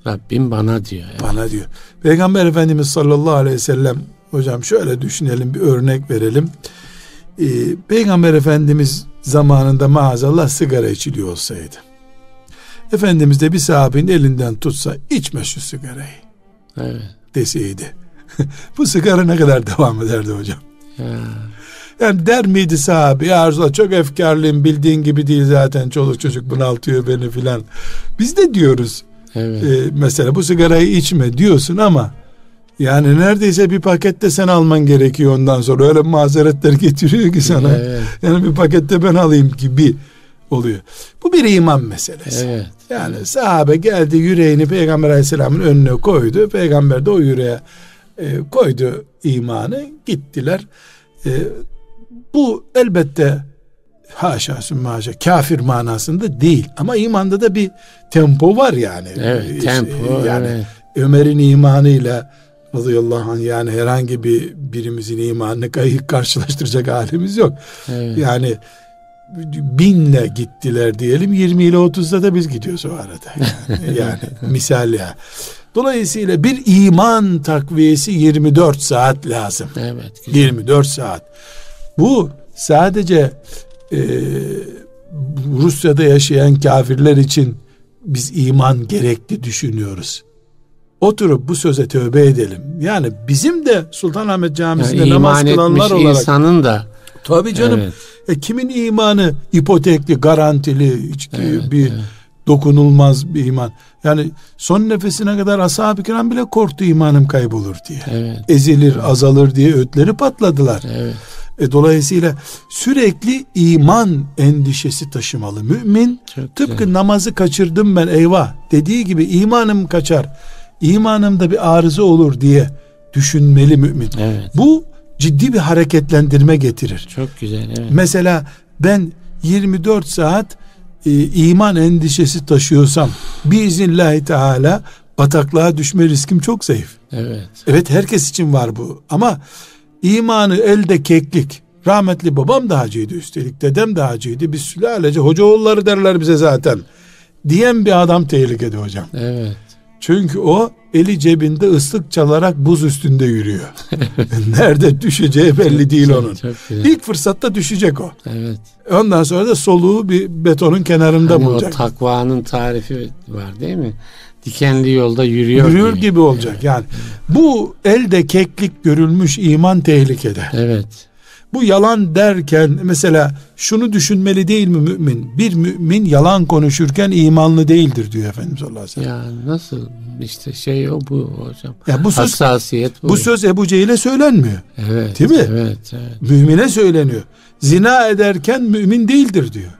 Rabbim bana diyor. Evet. Bana diyor. Peygamber Efendimiz sallallahu aleyhi ve sellem hocam şöyle düşünelim bir örnek verelim. Ee, Peygamber Efendimiz zamanında maazallah sigara içiliyor olsaydı. Efendimiz de bir sahabenin elinden tutsa içme şu sigarayı. Evet. Deseydi. Bu sigara ne kadar devam ederdi hocam? Ya. Yani der miydi sahabe ya Resulallah çok efkarlıyım bildiğin gibi değil zaten çoluk çocuk bunaltıyor beni filan. Biz de diyoruz. Evet. E, mesela bu sigarayı içme diyorsun ama yani neredeyse bir pakette sen alman gerekiyor ondan sonra. Öyle mazeretler getiriyor ki sana. Evet. Yani bir pakette ben alayım gibi oluyor. Bu bir iman meselesi. Evet. Yani sahabe geldi yüreğini Peygamber Aleyhisselam'ın önüne koydu. Peygamber de o yüreğe e, koydu imanı. Gittiler. E, bu elbette haşa sümme kafir manasında değil. Ama imanda da bir tempo var yani. Evet tempo. Yani evet. Ömer'in imanıyla radıyallahu anh yani herhangi bir birimizin imanını karşılaştıracak halimiz yok. Evet. Yani binle gittiler diyelim 20 ile 30'da da biz gidiyoruz o arada. Yani, yani misal ya. Dolayısıyla bir iman takviyesi 24 saat lazım. Evet. Güzel. 24 saat. Bu sadece e, Rusya'da yaşayan kafirler için biz iman gerekli düşünüyoruz. Oturup bu söze tövbe edelim. Yani bizim de Sultanahmet Camisi'nde yani namaz kılanlar olarak insanın da tabii canım evet. e, kimin imanı ipotekli, garantili hiç evet, bir evet. dokunulmaz bir iman. Yani son nefesine kadar ashab-ı kiram bile korktu imanım kaybolur diye. Evet. Ezilir, evet. azalır diye ötleri patladılar. Evet. E, dolayısıyla sürekli iman endişesi taşımalı. Mümin Çok tıpkı güzel. namazı kaçırdım ben eyvah dediği gibi imanım kaçar. İmanımda bir arıza olur diye düşünmeli mümin. Evet. Bu ciddi bir hareketlendirme getirir. Çok güzel. Evet. Mesela ben 24 saat e, iman endişesi taşıyorsam biiznillahü teala bataklığa düşme riskim çok zayıf. Evet. Evet herkes için var bu ama imanı elde keklik. Rahmetli babam da hacıydı üstelik dedem de hacıydı. Biz sülalece hoca oğulları derler bize zaten. Diyen bir adam tehlikede hocam. Evet. Çünkü o eli cebinde ıslık çalarak buz üstünde yürüyor. Nerede düşeceği belli değil Çok- onun. Çok güzel. İlk fırsatta düşecek o. Evet. Ondan sonra da soluğu bir betonun kenarında Hani o bulacak. takvanın tarifi var değil mi? Dikenli yolda yürüyor. Yürüyor diye. gibi olacak yani. Bu elde keklik görülmüş iman tehlikede. Evet. Bu yalan derken mesela şunu düşünmeli değil mi mümin? Bir mümin yalan konuşurken imanlı değildir diyor Efendimiz sallallahu aleyhi ve sellem. Ya nasıl işte şey o bu hocam. Ya bu söz Hassasiyet bu. bu söz Ebu Cehil'e söylenmiyor. Evet. Değil mi? Evet, evet. Mümine söyleniyor. Zina ederken mümin değildir diyor.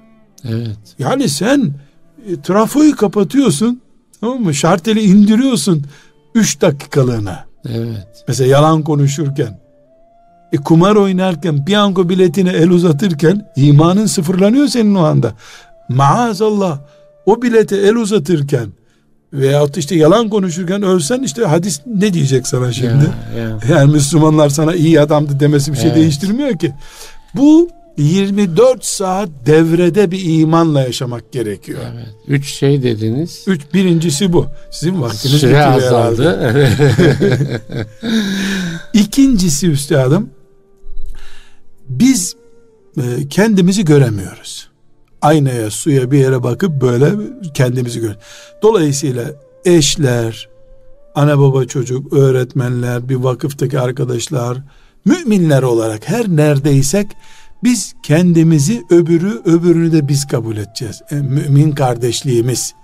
Evet. Yani sen e, trafoyu kapatıyorsun tamam mı? Şarteli indiriyorsun 3 dakikalığına. Evet. Mesela yalan konuşurken e, kumar oynarken piyango biletine el uzatırken imanın sıfırlanıyor senin o anda. Maazallah o bilete el uzatırken veyahut işte yalan konuşurken ölsen işte hadis ne diyecek sana şimdi? Ya, ya. Yani Müslümanlar sana iyi adamdı demesi bir şey Evet. değiştirmiyor ki. Bu 24 saat devrede bir imanla yaşamak gerekiyor. Evet. Üç şey dediniz. Üç, birincisi bu. Sizin vaktiniz Süre azaldı. İkincisi üstadım biz e, kendimizi göremiyoruz. Aynaya, suya bir yere bakıp böyle kendimizi gör. Dolayısıyla eşler, ana baba çocuk, öğretmenler, bir vakıftaki arkadaşlar, müminler olarak her neredeysek biz kendimizi öbürü, öbürünü de biz kabul edeceğiz. E, mümin kardeşliğimiz,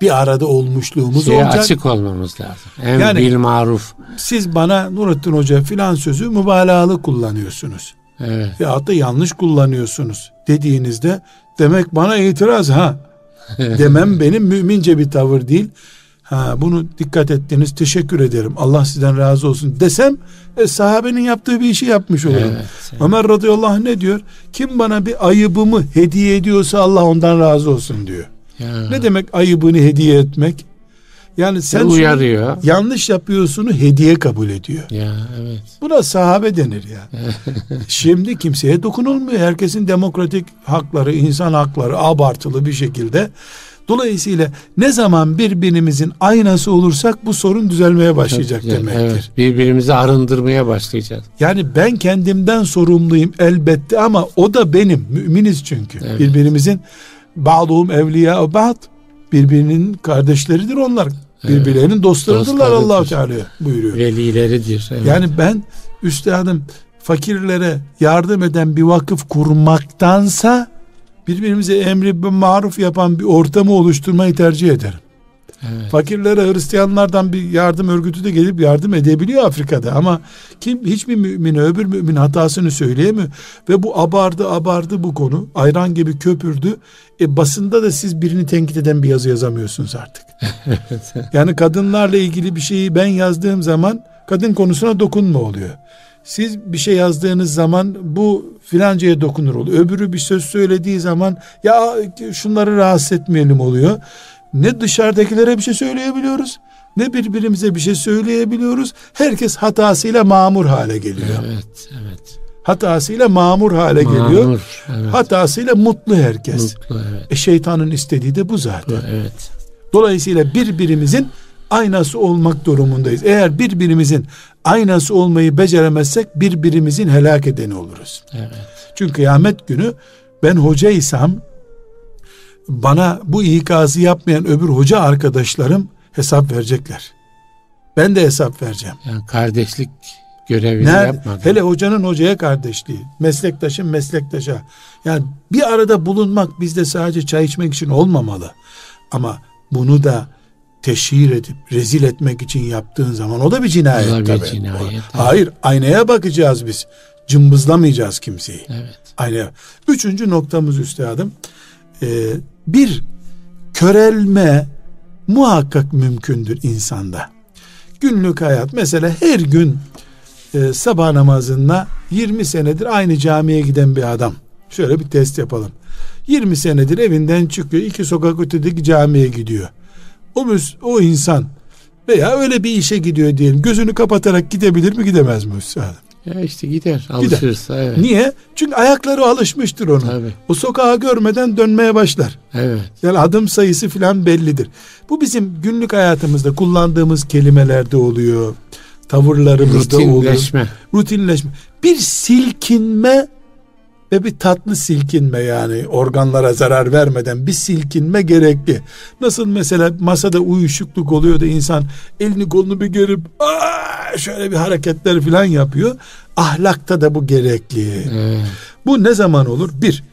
bir arada olmuşluğumuz Şeye olacak. açık olmamız lazım. Em Yani- bil maruf. Siz bana Nurettin Hoca filan sözü mübalağalı kullanıyorsunuz. Evet. Veyahut da yanlış kullanıyorsunuz dediğinizde demek bana itiraz ha. Demem benim mümince bir tavır değil. Ha bunu dikkat ettiniz teşekkür ederim. Allah sizden razı olsun desem e, sahabenin yaptığı bir işi yapmış olurum. Evet. Ömer radıyallahu anh ne diyor? Kim bana bir ayıbımı hediye ediyorsa Allah ondan razı olsun diyor. Ya. Ne demek ayıbını hediye etmek? Yani sen uyarıyor. yanlış yapıyorsunu hediye kabul ediyor. Ya evet. Buna sahabe denir ya. Şimdi kimseye dokunulmuyor. Herkesin demokratik hakları, insan hakları abartılı bir şekilde. Dolayısıyla ne zaman birbirimizin aynası olursak bu sorun düzelmeye başlayacak güzel, demektir. Evet. Birbirimizi arındırmaya başlayacağız. Yani ben kendimden sorumluyum elbette ama o da benim. Müminiz çünkü. Evet. Birbirimizin bağluğum evliya ba'd birbirinin kardeşleridir onlar. Birbirlerinin dostlarıdırlar Dostlarıdır. Allah Teala buyuruyor. Velileridir. Evet. Yani ben üstadım fakirlere yardım eden bir vakıf kurmaktansa birbirimize emri bir maruf yapan bir ortamı oluşturmayı tercih ederim. evet. Fakirlere Hristiyanlardan bir yardım örgütü de gelip yardım edebiliyor Afrika'da ama kim hiçbir mümin öbür mümin hatasını söyleyemiyor ve bu abardı abardı bu konu ayran gibi köpürdü e basında da siz birini tenkit eden bir yazı yazamıyorsunuz artık. yani kadınlarla ilgili bir şeyi ben yazdığım zaman kadın konusuna dokunma oluyor. Siz bir şey yazdığınız zaman bu filancaya dokunur oluyor. Öbürü bir söz söylediği zaman ya şunları rahatsız etmeyelim oluyor. Ne dışarıdakilere bir şey söyleyebiliyoruz ne birbirimize bir şey söyleyebiliyoruz. Herkes hatasıyla mamur hale geliyor. Evet. Evet. Hatasıyla mamur hale geliyor. Mamur. Evet. Hatasıyla mutlu herkes. Mutlu. Evet. E şeytanın istediği de bu zaten. Evet. Dolayısıyla birbirimizin aynası olmak durumundayız. Eğer birbirimizin aynası olmayı beceremezsek birbirimizin helak edeni oluruz. Evet. Çünkü kıyamet günü ben hocaysam bana bu ikazı yapmayan öbür hoca arkadaşlarım hesap verecekler. Ben de hesap vereceğim. Yani kardeşlik görevini Nerede? yapmadı. Hele hocanın hocaya kardeşliği, meslektaşın meslektaşa. Yani bir arada bulunmak bizde sadece çay içmek için olmamalı. Ama bunu da teşhir edip rezil etmek için yaptığın zaman o da bir cinayet O da bir tabii. cinayet, evet. Hayır, aynaya bakacağız biz. Cımbızlamayacağız kimseyi. Evet. Aynaya. Üçüncü noktamız üstadım. Ee, bir körelme muhakkak mümkündür insanda. Günlük hayat mesela her gün e, sabah namazına 20 senedir aynı camiye giden bir adam. Şöyle bir test yapalım. 20 senedir evinden çıkıyor. iki sokak ötedeki camiye gidiyor. O, müs- o insan Veya öyle bir işe gidiyor diyelim. Gözünü kapatarak gidebilir mi gidemez mi Üstadım? Ya işte gider alışırsa evet. Niye? Çünkü ayakları alışmıştır onun. Tabii. O sokağa görmeden dönmeye başlar. Evet. Yani adım sayısı filan bellidir. Bu bizim günlük hayatımızda kullandığımız kelimelerde oluyor. Tavırlarımızda oluyor. Rutinleşme. Rutinleşme. Bir silkinme ve bir tatlı silkinme yani organlara zarar vermeden bir silkinme gerekli. Nasıl mesela masada uyuşukluk oluyor da insan elini kolunu bir gerip "Aa!" şöyle bir hareketler filan yapıyor. Ahlakta da bu gerekli. Evet. Bu ne zaman olur? Bir,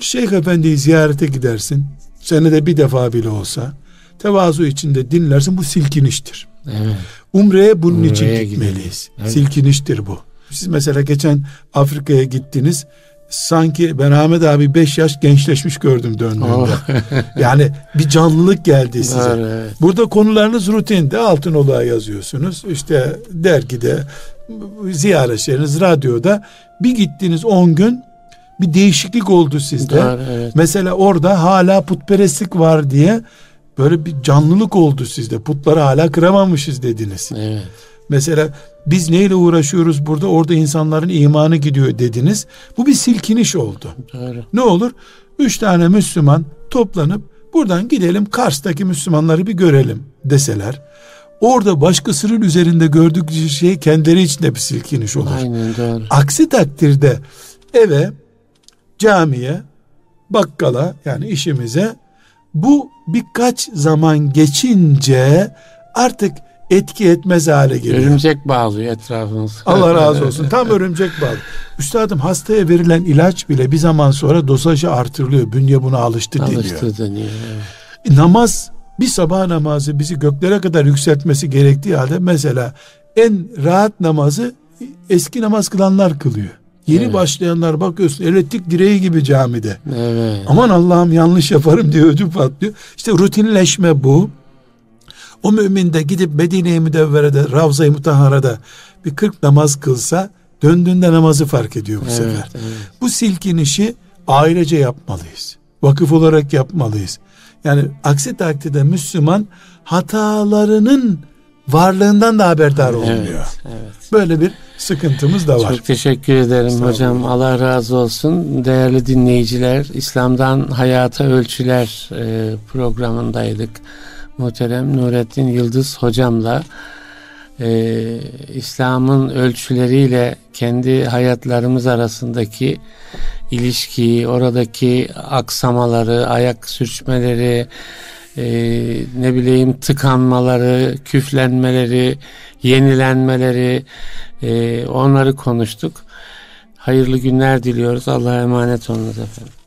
şeyh efendiyi ziyarete gidersin. Senede bir defa bile olsa. Tevazu içinde dinlersin. Bu silkiniştir. Evet. Umre'ye bunun Umre'ye için gidelim. gitmeliyiz. Evet. Silkiniştir bu. Siz mesela geçen Afrika'ya gittiniz. Sanki ben Ahmet abi 5 yaş gençleşmiş gördüm döndüğümde. Oh. yani bir canlılık geldi size. Evet. Burada konularınız rutinde Altınoluk'a yazıyorsunuz. İşte dergide, ziyaretleriniz radyoda. Bir gittiniz 10 gün bir değişiklik oldu sizde. Doğru, evet. Mesela orada hala putperestlik var diye böyle bir canlılık oldu sizde. Putları hala kıramamışız dediniz. Evet. Mesela biz neyle uğraşıyoruz burada? Orada insanların imanı gidiyor dediniz. Bu bir silkiniş oldu. Doğru. Ne olur? Üç tane Müslüman toplanıp buradan gidelim Kars'taki Müslümanları bir görelim deseler. Orada başkasının üzerinde gördükleri şey kendileri içinde bir silkiniş olur. Aynen doğru. Aksi takdirde eve, camiye, bakkala yani işimize bu birkaç zaman geçince artık etki etmez hale geliyor. Örümcek bağlıyor etrafımız. Allah razı olsun. Tam örümcek bağlı. Üstadım hastaya verilen ilaç bile bir zaman sonra dosajı artırılıyor. Bünye buna alıştı deniyor. Alıştı deniyor. Evet. E, Namaz bir sabah namazı bizi göklere kadar yükseltmesi gerektiği halde mesela en rahat namazı eski namaz kılanlar kılıyor. Yeni Evet. başlayanlar bakıyorsun elektrik direği gibi camide. Evet. Aman Allah'ım yanlış yaparım diye ödü patlıyor. İşte rutinleşme bu. O mümin de gidip Medine-i Müdevvere'de, Ravza-i Mutahhara'da bir 40 namaz kılsa döndüğünde namazı fark ediyor bu Evet, sefer. evet. Bu silkinişi ailece yapmalıyız. Vakıf olarak yapmalıyız. Yani aksi takdirde Müslüman hatalarının varlığından da haberdar olmuyor. Evet, evet. Böyle bir sıkıntımız da var. Çok teşekkür ederim hocam. Allah razı olsun. Değerli dinleyiciler, İslam'dan Hayata Ölçüler e, programındaydık. Muhterem Nurettin Yıldız hocamla e, İslam'ın ölçüleriyle kendi hayatlarımız arasındaki ilişkiyi, oradaki aksamaları, ayak sürçmeleri, e, ne bileyim tıkanmaları, küflenmeleri, yenilenmeleri, e, onları konuştuk. Hayırlı günler diliyoruz. Allah'a emanet olunuz efendim.